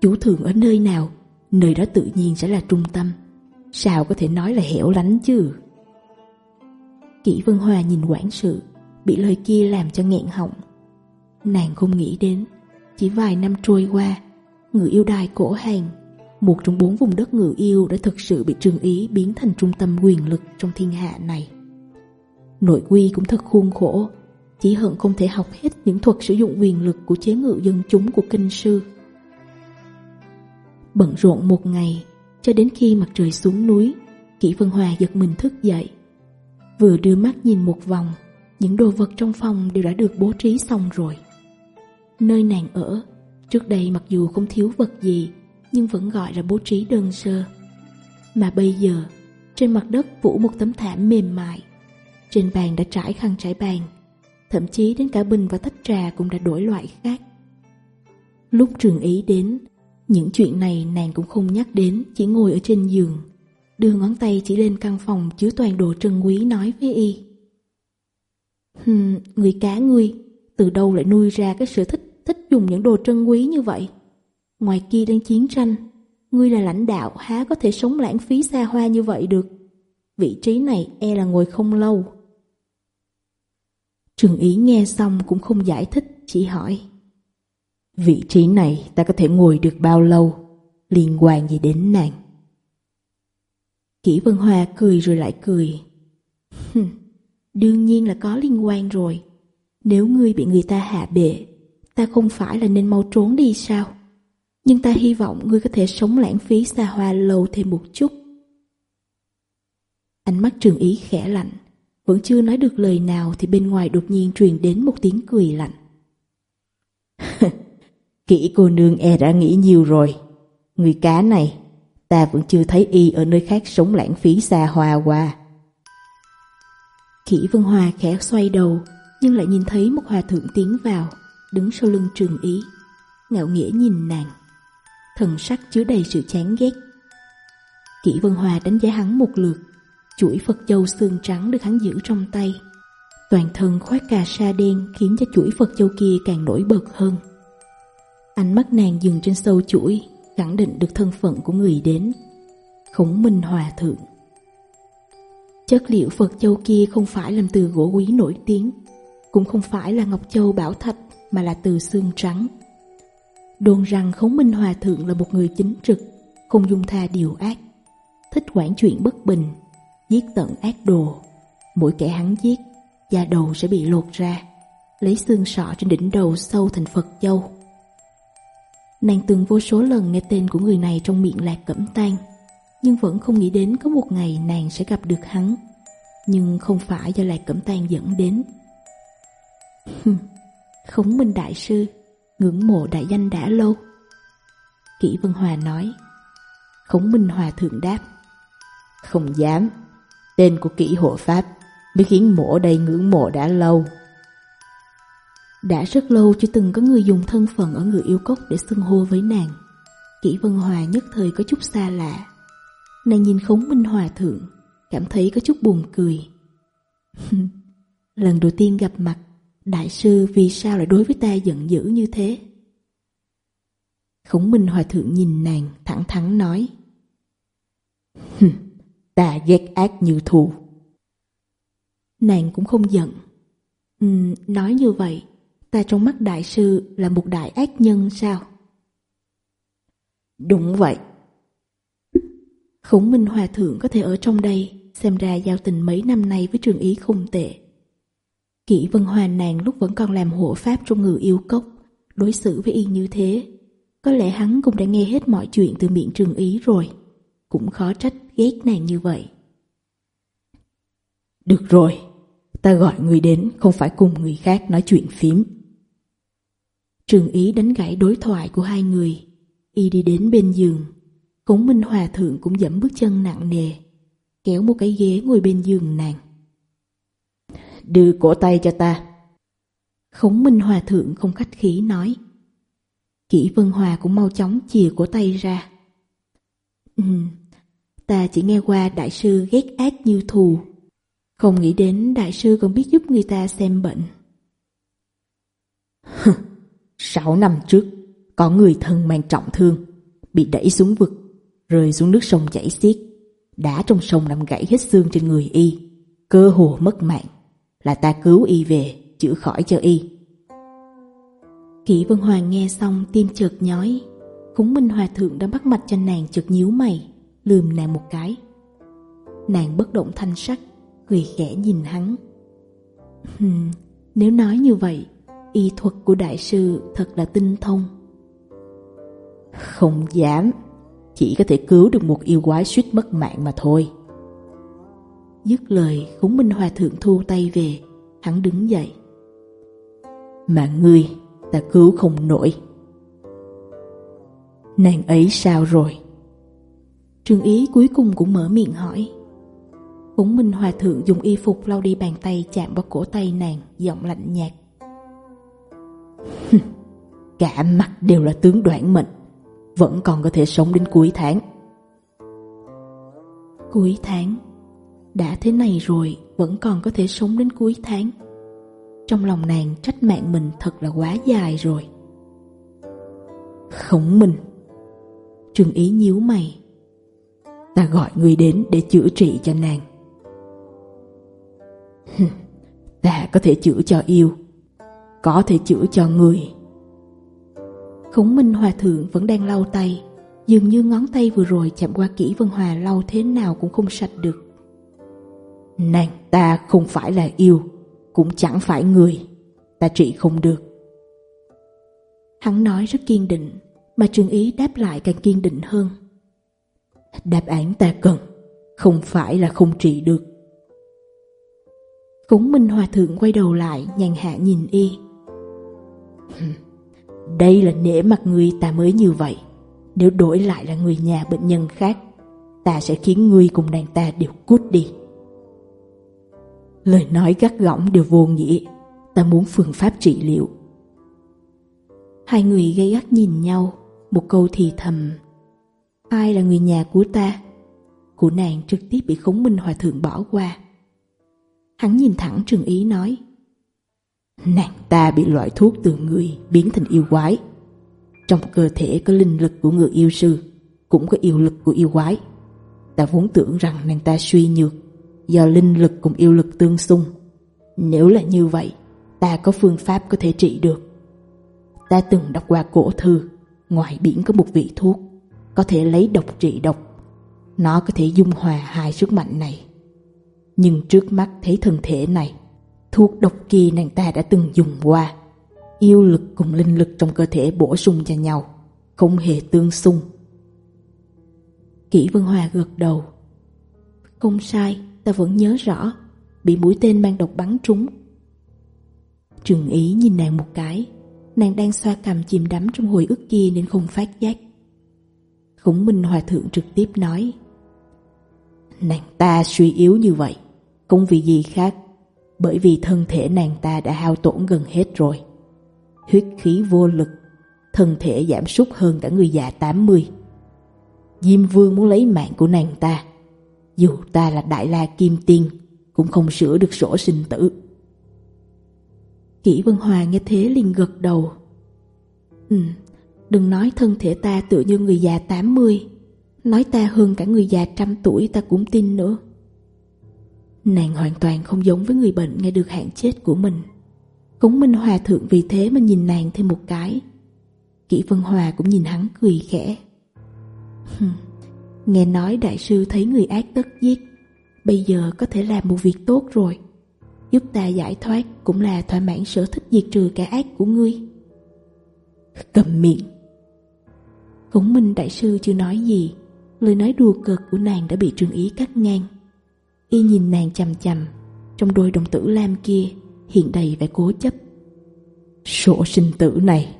Chủ thường ở nơi nào, nơi đó tự nhiên sẽ là trung tâm. Sao có thể nói là hiểu lánh chứ? Kỷ Vân Hòa nhìn quản sự, bị lời kia làm cho nghẹn họng. Nàng không nghĩ đến, Chỉ vài năm trôi qua, Người yêu đài cổ hàng, Một trong bốn vùng đất người yêu đã thực sự bị trường Ý biến thành trung tâm quyền lực trong thiên hạ này. Nội quy cũng thật khuôn khổ, Chỉ hận không thể học hết những thuật sử dụng quyền lực của chế ngự dân chúng của kinh sư. Bận rộn một ngày, Cho đến khi mặt trời xuống núi, Kỷ Vân Hòa giật mình thức dậy. Vừa đưa mắt nhìn một vòng, Những đồ vật trong phòng đều đã được bố trí xong rồi nơi nàng ở. Trước đây mặc dù không thiếu vật gì, nhưng vẫn gọi là bố trí đơn sơ. Mà bây giờ, trên mặt đất phủ một tấm thảm mềm mại. Trên bàn đã trải khăn trải bàn, thậm chí đến cả bình và tách trà cũng đã đổi loại khác. Lúc trường ý đến, những chuyện này nàng cũng không nhắc đến, chỉ ngồi ở trên giường. Đưa ngón tay chỉ lên căn phòng chứa toàn đồ trân quý nói với y. Hừm, người cá ngươi, từ đâu lại nuôi ra cái sở thích dùng những đồ trân quý như vậy. Ngoài kia đang chiến tranh, ngươi là lãnh đạo há có thể sống lãng phí xa hoa như vậy được. Vị trí này e là ngồi không lâu. Trường Ý nghe xong cũng không giải thích, chỉ hỏi. Vị trí này ta có thể ngồi được bao lâu? Liên quan gì đến nàng? Kỷ Vân Hoa cười rồi lại cười. cười. Đương nhiên là có liên quan rồi. Nếu ngươi bị người ta hạ bệ, ta không phải là nên mau trốn đi sao? Nhưng ta hy vọng ngươi có thể sống lãng phí xa hoa lâu thêm một chút. Ánh mắt trường ý khẽ lạnh, vẫn chưa nói được lời nào thì bên ngoài đột nhiên truyền đến một tiếng cười lạnh. Kỹ cô nương e đã nghĩ nhiều rồi. Người cá này, ta vẫn chưa thấy y ở nơi khác sống lãng phí xa hoa qua. Khỉ Vân Hòa khẽ xoay đầu, nhưng lại nhìn thấy một hòa thượng tiến vào đứng sau lưng trường ý, ngạo nghĩa nhìn nàng. Thần sắc chứa đầy sự chán ghét. Kỷ Vân Hòa đánh giá hắn một lượt, chuỗi Phật Châu xương trắng được hắn giữ trong tay. Toàn thân khoác cà sa đen khiến cho chuỗi Phật Châu kia càng nổi bật hơn. Ánh mắt nàng dừng trên sâu chuỗi, khẳng định được thân phận của người đến. Khổng Minh Hòa Thượng Chất liệu Phật Châu kia không phải làm từ gỗ quý nổi tiếng, cũng không phải là Ngọc Châu Bảo Thạch mà là từ xương trắng. Đồn rằng Khống Minh Hòa Thượng là một người chính trực, không dung tha điều ác, thích quản chuyện bất bình, giết tận ác đồ. Mỗi kẻ hắn giết, da đầu sẽ bị lột ra, lấy xương sọ trên đỉnh đầu sâu thành Phật Châu. Nàng từng vô số lần nghe tên của người này trong miệng lạc cẩm tan, nhưng vẫn không nghĩ đến có một ngày nàng sẽ gặp được hắn. Nhưng không phải do lạc cẩm tan dẫn đến. Khổng Minh Đại Sư ngưỡng mộ đại danh đã lâu. Kỷ Vân Hòa nói, Khổng Minh Hòa thượng đáp, Không dám, tên của kỷ hộ Pháp mới khiến mộ đây ngưỡng mộ đã lâu. Đã rất lâu chưa từng có người dùng thân phận ở người yêu cốc để xưng hô với nàng. Kỷ Vân Hòa nhất thời có chút xa lạ. Nàng nhìn Khống Minh Hòa Thượng, cảm thấy có chút buồn cười. Lần đầu tiên gặp mặt, Đại sư vì sao lại đối với ta giận dữ như thế? Khổng Minh Hòa Thượng nhìn nàng thẳng thắn nói Ta ghét ác như thù Nàng cũng không giận ừ, Nói như vậy Ta trong mắt đại sư là một đại ác nhân sao? Đúng vậy Khổng Minh Hòa Thượng có thể ở trong đây Xem ra giao tình mấy năm nay với trường ý không tệ Kỷ Vân hòa nàng lúc vẫn còn làm hộ pháp trong ngự yêu cốc, đối xử với y như thế. Có lẽ hắn cũng đã nghe hết mọi chuyện từ miệng trường ý rồi. Cũng khó trách ghét nàng như vậy. Được rồi, ta gọi người đến không phải cùng người khác nói chuyện phím. Trường ý đánh gãy đối thoại của hai người. Y đi đến bên giường. cống Minh Hòa Thượng cũng dẫm bước chân nặng nề, kéo một cái ghế ngồi bên giường nàng đưa cổ tay cho ta. Khổng Minh Hòa Thượng không khách khí nói. Kỷ Vân Hòa cũng mau chóng chìa cổ tay ra. Ừ, ta chỉ nghe qua đại sư ghét ác như thù. Không nghĩ đến đại sư còn biết giúp người ta xem bệnh. Sáu năm trước, có người thân mang trọng thương, bị đẩy xuống vực, rơi xuống nước sông chảy xiết. Đá trong sông làm gãy hết xương trên người y, cơ hồ mất mạng là ta cứu y về, chữa khỏi cho y. Kỷ Vân Hoàng nghe xong tim chợt nhói, khúng minh hòa thượng đã bắt mặt cho nàng chợt nhíu mày, lườm nàng một cái. Nàng bất động thanh sắc, cười khẽ nhìn hắn. Nếu nói như vậy, y thuật của đại sư thật là tinh thông. Không dám, chỉ có thể cứu được một yêu quái suýt mất mạng mà thôi. Dứt lời khủng minh hòa thượng thu tay về. Hắn đứng dậy. Mạng ngươi, ta cứu không nổi. Nàng ấy sao rồi? Trương Ý cuối cùng cũng mở miệng hỏi. Khủng minh hòa thượng dùng y phục lau đi bàn tay chạm vào cổ tay nàng, Giọng lạnh nhạt. Cả mặt đều là tướng đoạn mệnh, Vẫn còn có thể sống đến cuối tháng. Cuối tháng? Đã thế này rồi Vẫn còn có thể sống đến cuối tháng. Trong lòng nàng, trách mạng mình Thật là quá dài rồi. Khổng minh trường Ý nhíu mày. Ta gọi người đến để chữa trị cho nàng. Ta có thể chữa cho yêu, Có thể chữa cho người. Khổng Minh Hòa Thượng vẫn đang lau tay, Dường như ngón tay vừa rồi chạm qua kỹ Vân Hòa lau thế nào cũng không sạch được. Nàng ta không phải là yêu, cũng chẳng phải người, ta trị không được. Hắn nói rất kiên định, mà Trương Ý đáp lại càng kiên định hơn. Đáp án ta cần, không phải là không trị được. cúng Minh Hòa Thượng quay đầu lại, nhàn hạ nhìn y. Đây là nể mặt người ta mới như vậy. Nếu đổi lại là người nhà bệnh nhân khác, ta sẽ khiến người cùng đàn ta đều cút đi. Lời nói gắt gỏng đều vô nghĩa. Ta muốn phương pháp trị liệu. Hai người gây gắt nhìn nhau. Một câu thì thầm. Ai là người nhà của ta? Của nàng trực tiếp bị khống minh hòa thượng bỏ qua. Hắn nhìn thẳng Trừng Ý nói. Nàng ta bị loại thuốc từ người biến thành yêu quái. Trong cơ thể có linh lực của người yêu sư, Cũng có yêu lực của yêu quái. Ta vốn tưởng rằng nàng ta suy nhược do linh lực cùng yêu lực tương xung. Nếu là như vậy, ta có phương pháp có thể trị được. Ta từng đọc qua cổ thư, ngoài biển có một vị thuốc, có thể lấy độc trị độc. Nó có thể dung hòa hai sức mạnh này. Nhưng trước mắt thấy thân thể này, thuốc độc kia nàng ta đã từng dùng qua. Yêu lực cùng linh lực trong cơ thể bổ sung cho nhau, không hề tương xung. Kỷ Vân Hòa gật đầu. Không sai, ta vẫn nhớ rõ bị mũi tên mang độc bắn trúng. Trường ý nhìn nàng một cái, nàng đang xoa cằm chìm đắm trong hồi ức kia nên không phát giác. Khổng Minh Hòa Thượng trực tiếp nói Nàng ta suy yếu như vậy, không vì gì khác, bởi vì thân thể nàng ta đã hao tổn gần hết rồi. Huyết khí vô lực, thân thể giảm sút hơn cả người già 80. Diêm Vương muốn lấy mạng của nàng ta dù ta là Đại La Kim Tiên Cũng không sửa được sổ sinh tử. Kỷ Vân Hòa nghe thế liền gật đầu. Ừ, đừng nói thân thể ta tựa như người già 80 Nói ta hơn cả người già trăm tuổi ta cũng tin nữa. Nàng hoàn toàn không giống với người bệnh nghe được hạn chết của mình. Cống Minh Hòa Thượng vì thế mà nhìn nàng thêm một cái. Kỷ Vân Hòa cũng nhìn hắn cười khẽ. Hừm. Nghe nói đại sư thấy người ác tất giết, Bây giờ có thể làm một việc tốt rồi. Giúp ta giải thoát cũng là thỏa mãn sở thích diệt trừ cả ác của ngươi. Cầm miệng. Khổng minh đại sư chưa nói gì, Lời nói đùa cợt của nàng đã bị Trương Ý cắt ngang. Y nhìn nàng chầm chầm Trong đôi đồng tử lam kia Hiện đầy vẻ cố chấp. Sổ sinh tử này,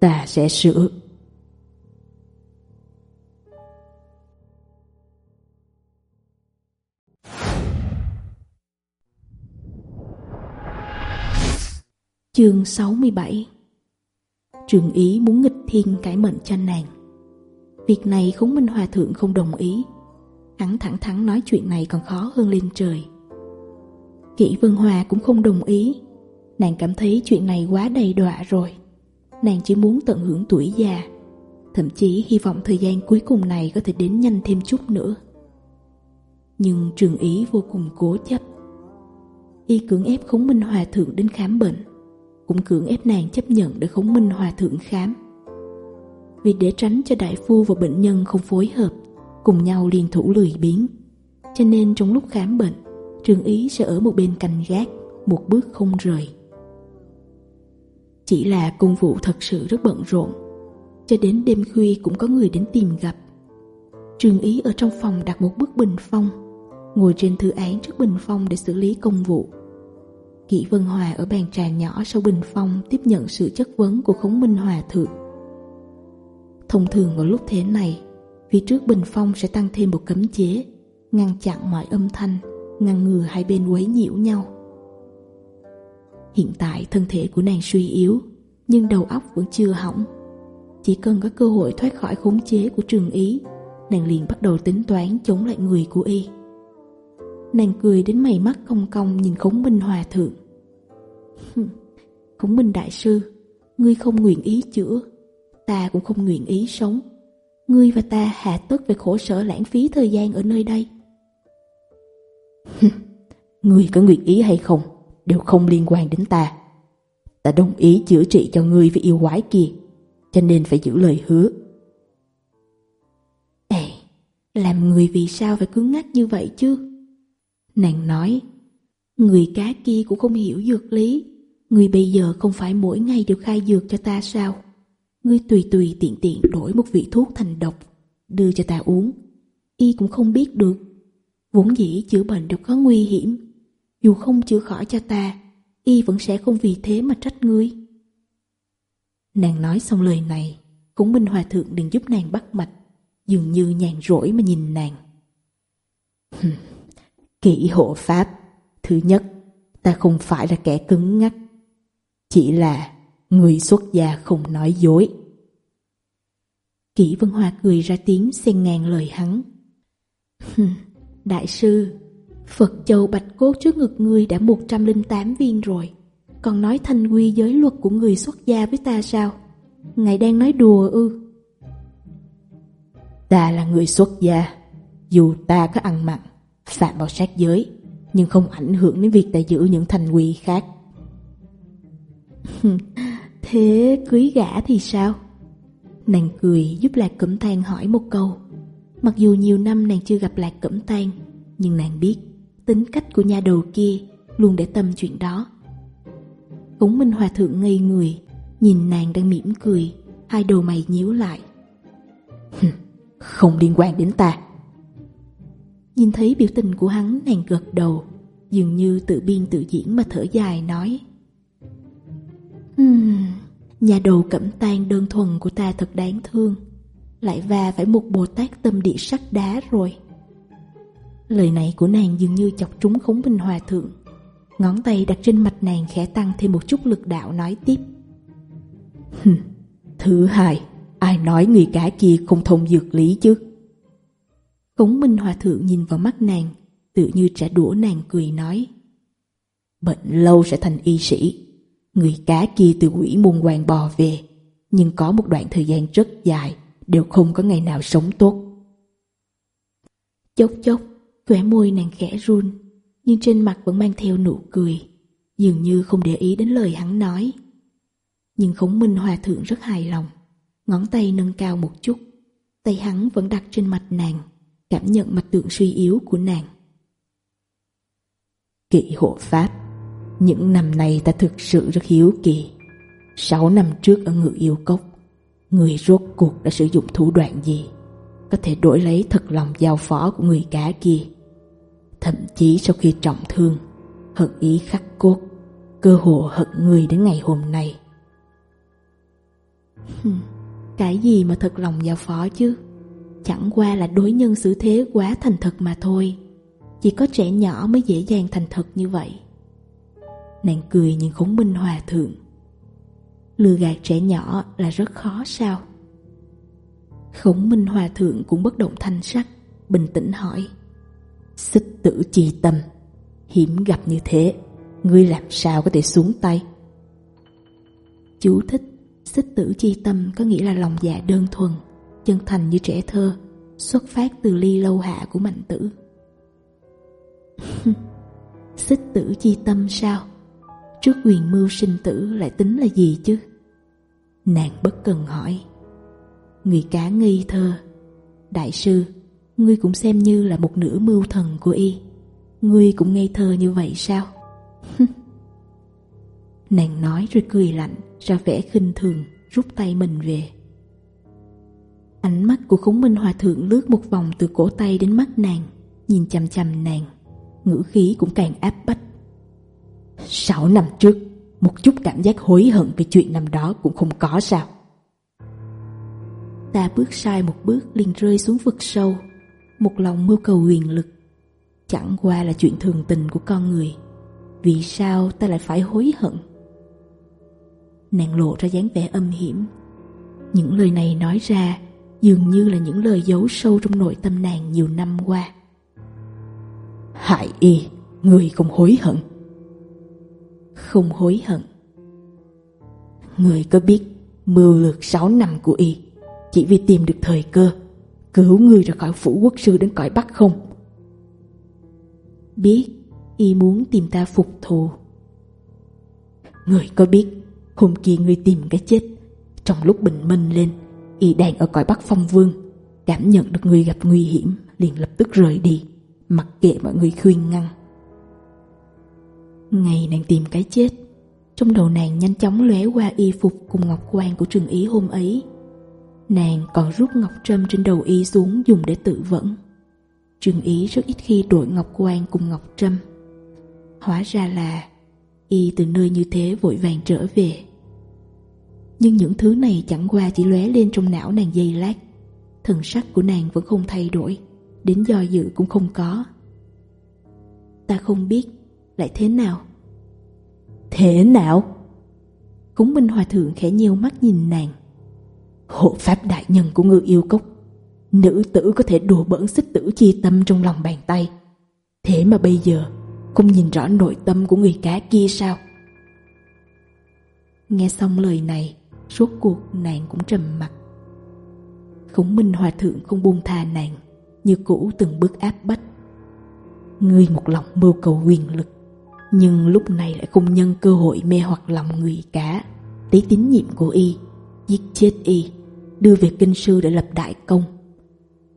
Ta sẽ sửa. Chương 67 Trường Ý muốn nghịch thiên cải mệnh cho nàng. Việc này khốn minh hòa thượng không đồng ý. Hắn thẳng thắn nói chuyện này còn khó hơn lên trời. Kỷ Vân Hòa cũng không đồng ý. Nàng cảm thấy chuyện này quá đầy đọa rồi. Nàng chỉ muốn tận hưởng tuổi già. Thậm chí hy vọng thời gian cuối cùng này có thể đến nhanh thêm chút nữa. Nhưng trường ý vô cùng cố chấp. Y cưỡng ép khống minh hòa thượng đến khám bệnh cũng cưỡng ép nàng chấp nhận để khổng minh hòa thượng khám. Vì để tránh cho đại phu và bệnh nhân không phối hợp, cùng nhau liên thủ lười biếng, cho nên trong lúc khám bệnh, trường ý sẽ ở một bên canh gác, một bước không rời. Chỉ là công vụ thật sự rất bận rộn, cho đến đêm khuya cũng có người đến tìm gặp. Trường ý ở trong phòng đặt một bức bình phong, ngồi trên thư án trước bình phong để xử lý công vụ Kỷ Vân Hòa ở bàn trà nhỏ sau bình phong tiếp nhận sự chất vấn của Khống Minh Hòa Thượng. Thông thường vào lúc thế này, phía trước bình phong sẽ tăng thêm một cấm chế, ngăn chặn mọi âm thanh, ngăn ngừa hai bên quấy nhiễu nhau. Hiện tại thân thể của nàng suy yếu, nhưng đầu óc vẫn chưa hỏng. Chỉ cần có cơ hội thoát khỏi khống chế của trường ý, nàng liền bắt đầu tính toán chống lại người của y. Nàng cười đến mày mắt cong cong nhìn khống minh hòa thượng. Khổng minh đại sư Ngươi không nguyện ý chữa Ta cũng không nguyện ý sống. Ngươi và ta hạ tất về khổ sở lãng phí thời gian ở nơi đây. Ngươi có nguyện ý hay không Đều không liên quan đến ta. Ta đồng ý chữa trị cho ngươi với yêu quái kia Cho nên phải giữ lời hứa. Ê, làm người vì sao phải cứng ngắc như vậy chứ? Nàng nói, người cá kia cũng không hiểu dược lý, người bây giờ không phải mỗi ngày đều khai dược cho ta sao? người tùy tùy tiện tiện đổi một vị thuốc thành độc, đưa cho ta uống. Y cũng không biết được. Vốn dĩ chữa bệnh đều có nguy hiểm. Dù không chữa khỏi cho ta, Y vẫn sẽ không vì thế mà trách ngươi. Nàng nói xong lời này, cũng Minh Hòa Thượng đừng giúp nàng bắt mạch, dường như nhàn rỗi mà nhìn nàng. Kỷ hộ pháp Thứ nhất, ta không phải là kẻ cứng ngắc Chỉ là người xuất gia không nói dối Kỷ Vân Hoa cười ra tiếng xen ngang lời hắn Đại sư, Phật châu bạch cốt trước ngực ngươi đã 108 viên rồi Còn nói thanh quy giới luật của người xuất gia với ta sao? Ngài đang nói đùa ư? Ta là người xuất gia, dù ta có ăn mặn phạm vào sát giới nhưng không ảnh hưởng đến việc ta giữ những thành quy khác. Thế cưới gã thì sao? Nàng cười giúp Lạc Cẩm Tang hỏi một câu. Mặc dù nhiều năm nàng chưa gặp Lạc Cẩm Tang, nhưng nàng biết tính cách của nhà đầu kia luôn để tâm chuyện đó. Cống Minh Hòa Thượng ngây người, nhìn nàng đang mỉm cười, hai đầu mày nhíu lại. Không liên quan đến ta. Nhìn thấy biểu tình của hắn nàng gật đầu Dường như tự biên tự diễn mà thở dài nói Ừm, nhà đầu cẩm tan đơn thuần của ta thật đáng thương Lại va phải một Bồ Tát tâm địa sắt đá rồi. Lời này của nàng dường như chọc trúng khống bình hòa thượng Ngón tay đặt trên mạch nàng khẽ tăng thêm một chút lực đạo nói tiếp Thứ hai, ai nói người cả kia không thông dược lý chứ? Khổng Minh Hòa Thượng nhìn vào mắt nàng, tự như trả đũa nàng cười nói. Bệnh lâu sẽ thành y sĩ, người cá kia từ quỷ muôn hoàng bò về, nhưng có một đoạn thời gian rất dài, đều không có ngày nào sống tốt. Chốc chốc, khỏe môi nàng khẽ run, nhưng trên mặt vẫn mang theo nụ cười, dường như không để ý đến lời hắn nói. Nhưng khổng minh hòa thượng rất hài lòng, ngón tay nâng cao một chút, tay hắn vẫn đặt trên mặt nàng cảm nhận mặt tượng suy yếu của nàng. Kỵ hộ pháp Những năm nay ta thực sự rất hiếu kỳ. Sáu năm trước ở ngự yêu cốc, người rốt cuộc đã sử dụng thủ đoạn gì có thể đổi lấy thật lòng giao phó của người cá kia. Thậm chí sau khi trọng thương, hận ý khắc cốt, cơ hồ hận người đến ngày hôm nay. Cái gì mà thật lòng giao phó chứ? chẳng qua là đối nhân xử thế quá thành thật mà thôi. Chỉ có trẻ nhỏ mới dễ dàng thành thật như vậy. Nàng cười nhìn khổng minh hòa thượng. Lừa gạt trẻ nhỏ là rất khó sao? Khổng minh hòa thượng cũng bất động thanh sắc, bình tĩnh hỏi. Xích tử trì tâm, hiểm gặp như thế, ngươi làm sao có thể xuống tay? Chú thích, xích tử chi tâm có nghĩa là lòng dạ đơn thuần chân thành như trẻ thơ xuất phát từ ly lâu hạ của mạnh tử. Xích tử chi tâm sao? Trước quyền mưu sinh tử lại tính là gì chứ? Nàng bất cần hỏi. Người cá ngây thơ. Đại sư, ngươi cũng xem như là một nửa mưu thần của y. Ngươi cũng ngây thơ như vậy sao? nàng nói rồi cười lạnh, ra vẻ khinh thường, rút tay mình về. Ánh mắt của khống minh hòa thượng lướt một vòng từ cổ tay đến mắt nàng, nhìn chằm chằm nàng, ngữ khí cũng càng áp bách. Sáu năm trước, một chút cảm giác hối hận về chuyện năm đó cũng không có sao. Ta bước sai một bước liền rơi xuống vực sâu, một lòng mưu cầu quyền lực. Chẳng qua là chuyện thường tình của con người, vì sao ta lại phải hối hận? Nàng lộ ra dáng vẻ âm hiểm, những lời này nói ra dường như là những lời giấu sâu trong nội tâm nàng nhiều năm qua. Hại y, người không hối hận. Không hối hận. Người có biết mưu lược 6 năm của y chỉ vì tìm được thời cơ cứu người ra khỏi phủ quốc sư đến cõi bắc không? Biết y muốn tìm ta phục thù. Người có biết hôm kia ngươi tìm cái chết trong lúc bình minh lên y đang ở cõi bắc phong vương, cảm nhận được người gặp nguy hiểm liền lập tức rời đi, mặc kệ mọi người khuyên ngăn. Ngày nàng tìm cái chết, trong đầu nàng nhanh chóng lóe qua y phục cùng ngọc quan của trường ý hôm ấy. Nàng còn rút ngọc trâm trên đầu y xuống dùng để tự vẫn. Trường ý rất ít khi đội ngọc quan cùng ngọc trâm. Hóa ra là y từ nơi như thế vội vàng trở về. Nhưng những thứ này chẳng qua chỉ lóe lên trong não nàng dây lát. Thần sắc của nàng vẫn không thay đổi Đến do dự cũng không có. Ta không biết Lại thế nào? Thế nào? Cúng Minh Hòa Thượng khẽ nheo mắt nhìn nàng. Hộ pháp đại nhân của ngư yêu cốc Nữ tử có thể đùa bỡn xích tử chi tâm trong lòng bàn tay. Thế mà bây giờ Không nhìn rõ nội tâm của người cá kia sao? Nghe xong lời này Suốt cuộc nàng cũng trầm mặt Khổng Minh Hòa Thượng không buông tha nàng, Như cũ từng bước áp bách. Ngươi một lòng mưu cầu quyền lực, Nhưng lúc này lại không nhân cơ hội mê hoặc lòng người cả. Tí tín nhiệm của y, Giết chết y, Đưa về kinh sư để lập đại công.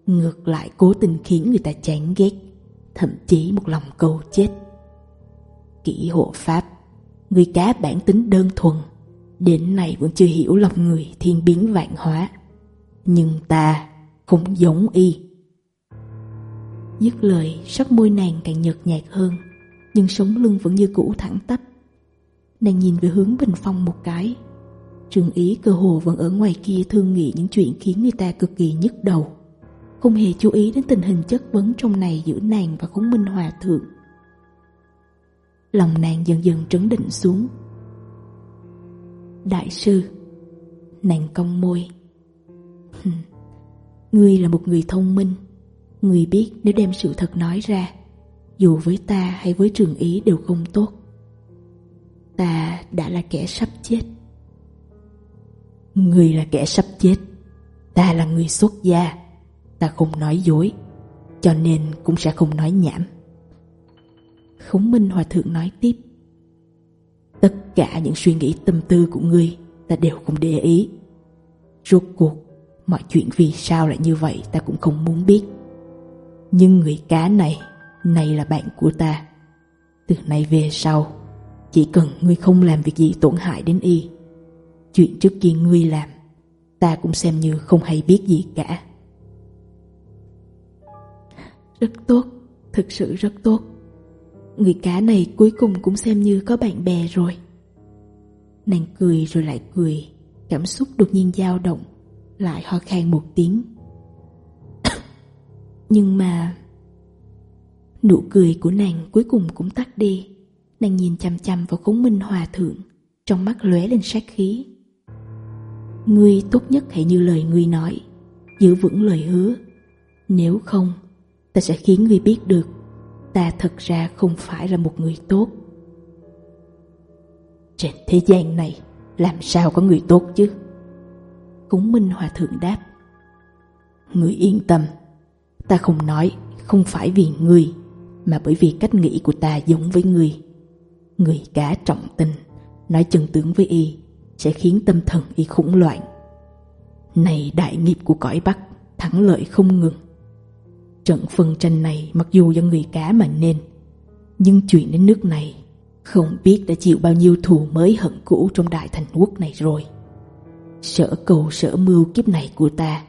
Ngược lại cố tình khiến người ta chán ghét, Thậm chí một lòng cầu chết. Kỷ hộ pháp, Người cá bản tính đơn thuần đến nay vẫn chưa hiểu lòng người thiên biến vạn hóa. Nhưng ta không giống y. Dứt lời, sắc môi nàng càng nhợt nhạt hơn, nhưng sống lưng vẫn như cũ thẳng tắp. Nàng nhìn về hướng bình phong một cái. Trường ý cơ hồ vẫn ở ngoài kia thương nghị những chuyện khiến người ta cực kỳ nhức đầu. Không hề chú ý đến tình hình chất vấn trong này giữa nàng và khống minh hòa thượng. Lòng nàng dần dần trấn định xuống, Đại sư Nàng cong môi. Ngươi là một người thông minh. Ngươi biết nếu đem sự thật nói ra, Dù với ta hay với trường ý đều không tốt. Ta đã là kẻ sắp chết. Ngươi là kẻ sắp chết. Ta là người xuất gia. Ta không nói dối, Cho nên cũng sẽ không nói nhảm. Khổng Minh Hòa Thượng nói tiếp. Tất cả những suy nghĩ tâm tư của ngươi ta đều không để ý. Rốt cuộc, mọi chuyện vì sao lại như vậy ta cũng không muốn biết. Nhưng người cá này, này là bạn của ta. Từ nay về sau, chỉ cần ngươi không làm việc gì tổn hại đến y, chuyện trước kia ngươi làm, ta cũng xem như không hay biết gì cả. Rất tốt, thực sự rất tốt người cá này cuối cùng cũng xem như có bạn bè rồi. Nàng cười rồi lại cười, cảm xúc đột nhiên dao động, lại ho khan một tiếng. Nhưng mà... Nụ cười của nàng cuối cùng cũng tắt đi. Nàng nhìn chăm chăm vào khống minh hòa thượng, trong mắt lóe lên sát khí. Ngươi tốt nhất hãy như lời ngươi nói, giữ vững lời hứa. Nếu không, ta sẽ khiến ngươi biết được ta thật ra không phải là một người tốt. Trên thế gian này, làm sao có người tốt chứ? Cúng minh hòa thượng đáp người yên tâm, ta không nói không phải vì người mà bởi vì cách nghĩ của ta giống với người người cá trọng tình, nói chân tướng với y, sẽ khiến tâm thần y khủng loạn. Này đại nghiệp của cõi bắc, thắng lợi không ngừng. Trận phân tranh này mặc dù do người cá mà nên Nhưng chuyện đến nước này Không biết đã chịu bao nhiêu thù mới hận cũ trong đại thành quốc này rồi. Sở cầu sở mưu kiếp này của ta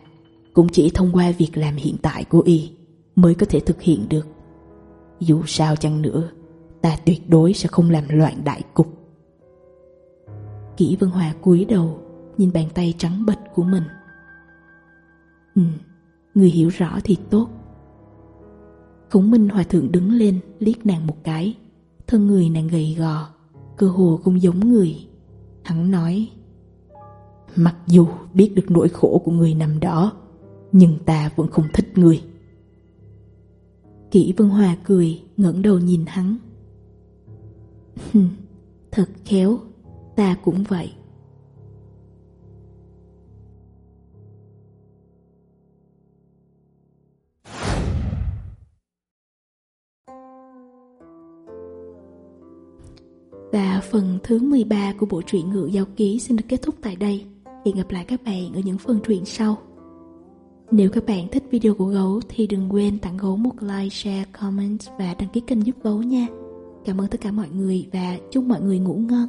Cũng chỉ thông qua việc làm hiện tại của y Mới có thể thực hiện được. Dù sao chăng nữa Ta tuyệt đối sẽ không làm loạn đại cục. Kỷ Vân Hòa cúi đầu Nhìn bàn tay trắng bệch của mình. Ừ, người hiểu rõ thì tốt. Khổng Minh Hòa Thượng đứng lên, liếc nàng một cái. Thân người nàng gầy gò, Cơ hồ cũng giống người. Hắn nói, Mặc dù biết được nỗi khổ của người nằm đó, Nhưng ta vẫn không thích người. Kỷ Vân Hòa cười, ngẩng đầu nhìn hắn. Thật khéo, Ta cũng vậy. Và phần thứ 13 của bộ truyện Ngựa Giao Ký xin được kết thúc tại đây. Hẹn gặp lại các bạn ở những phần truyện sau. Nếu các bạn thích video của Gấu thì đừng quên tặng Gấu một like, share, comment và đăng ký kênh giúp Gấu nha. Cảm ơn tất cả mọi người và chúc mọi người ngủ ngon.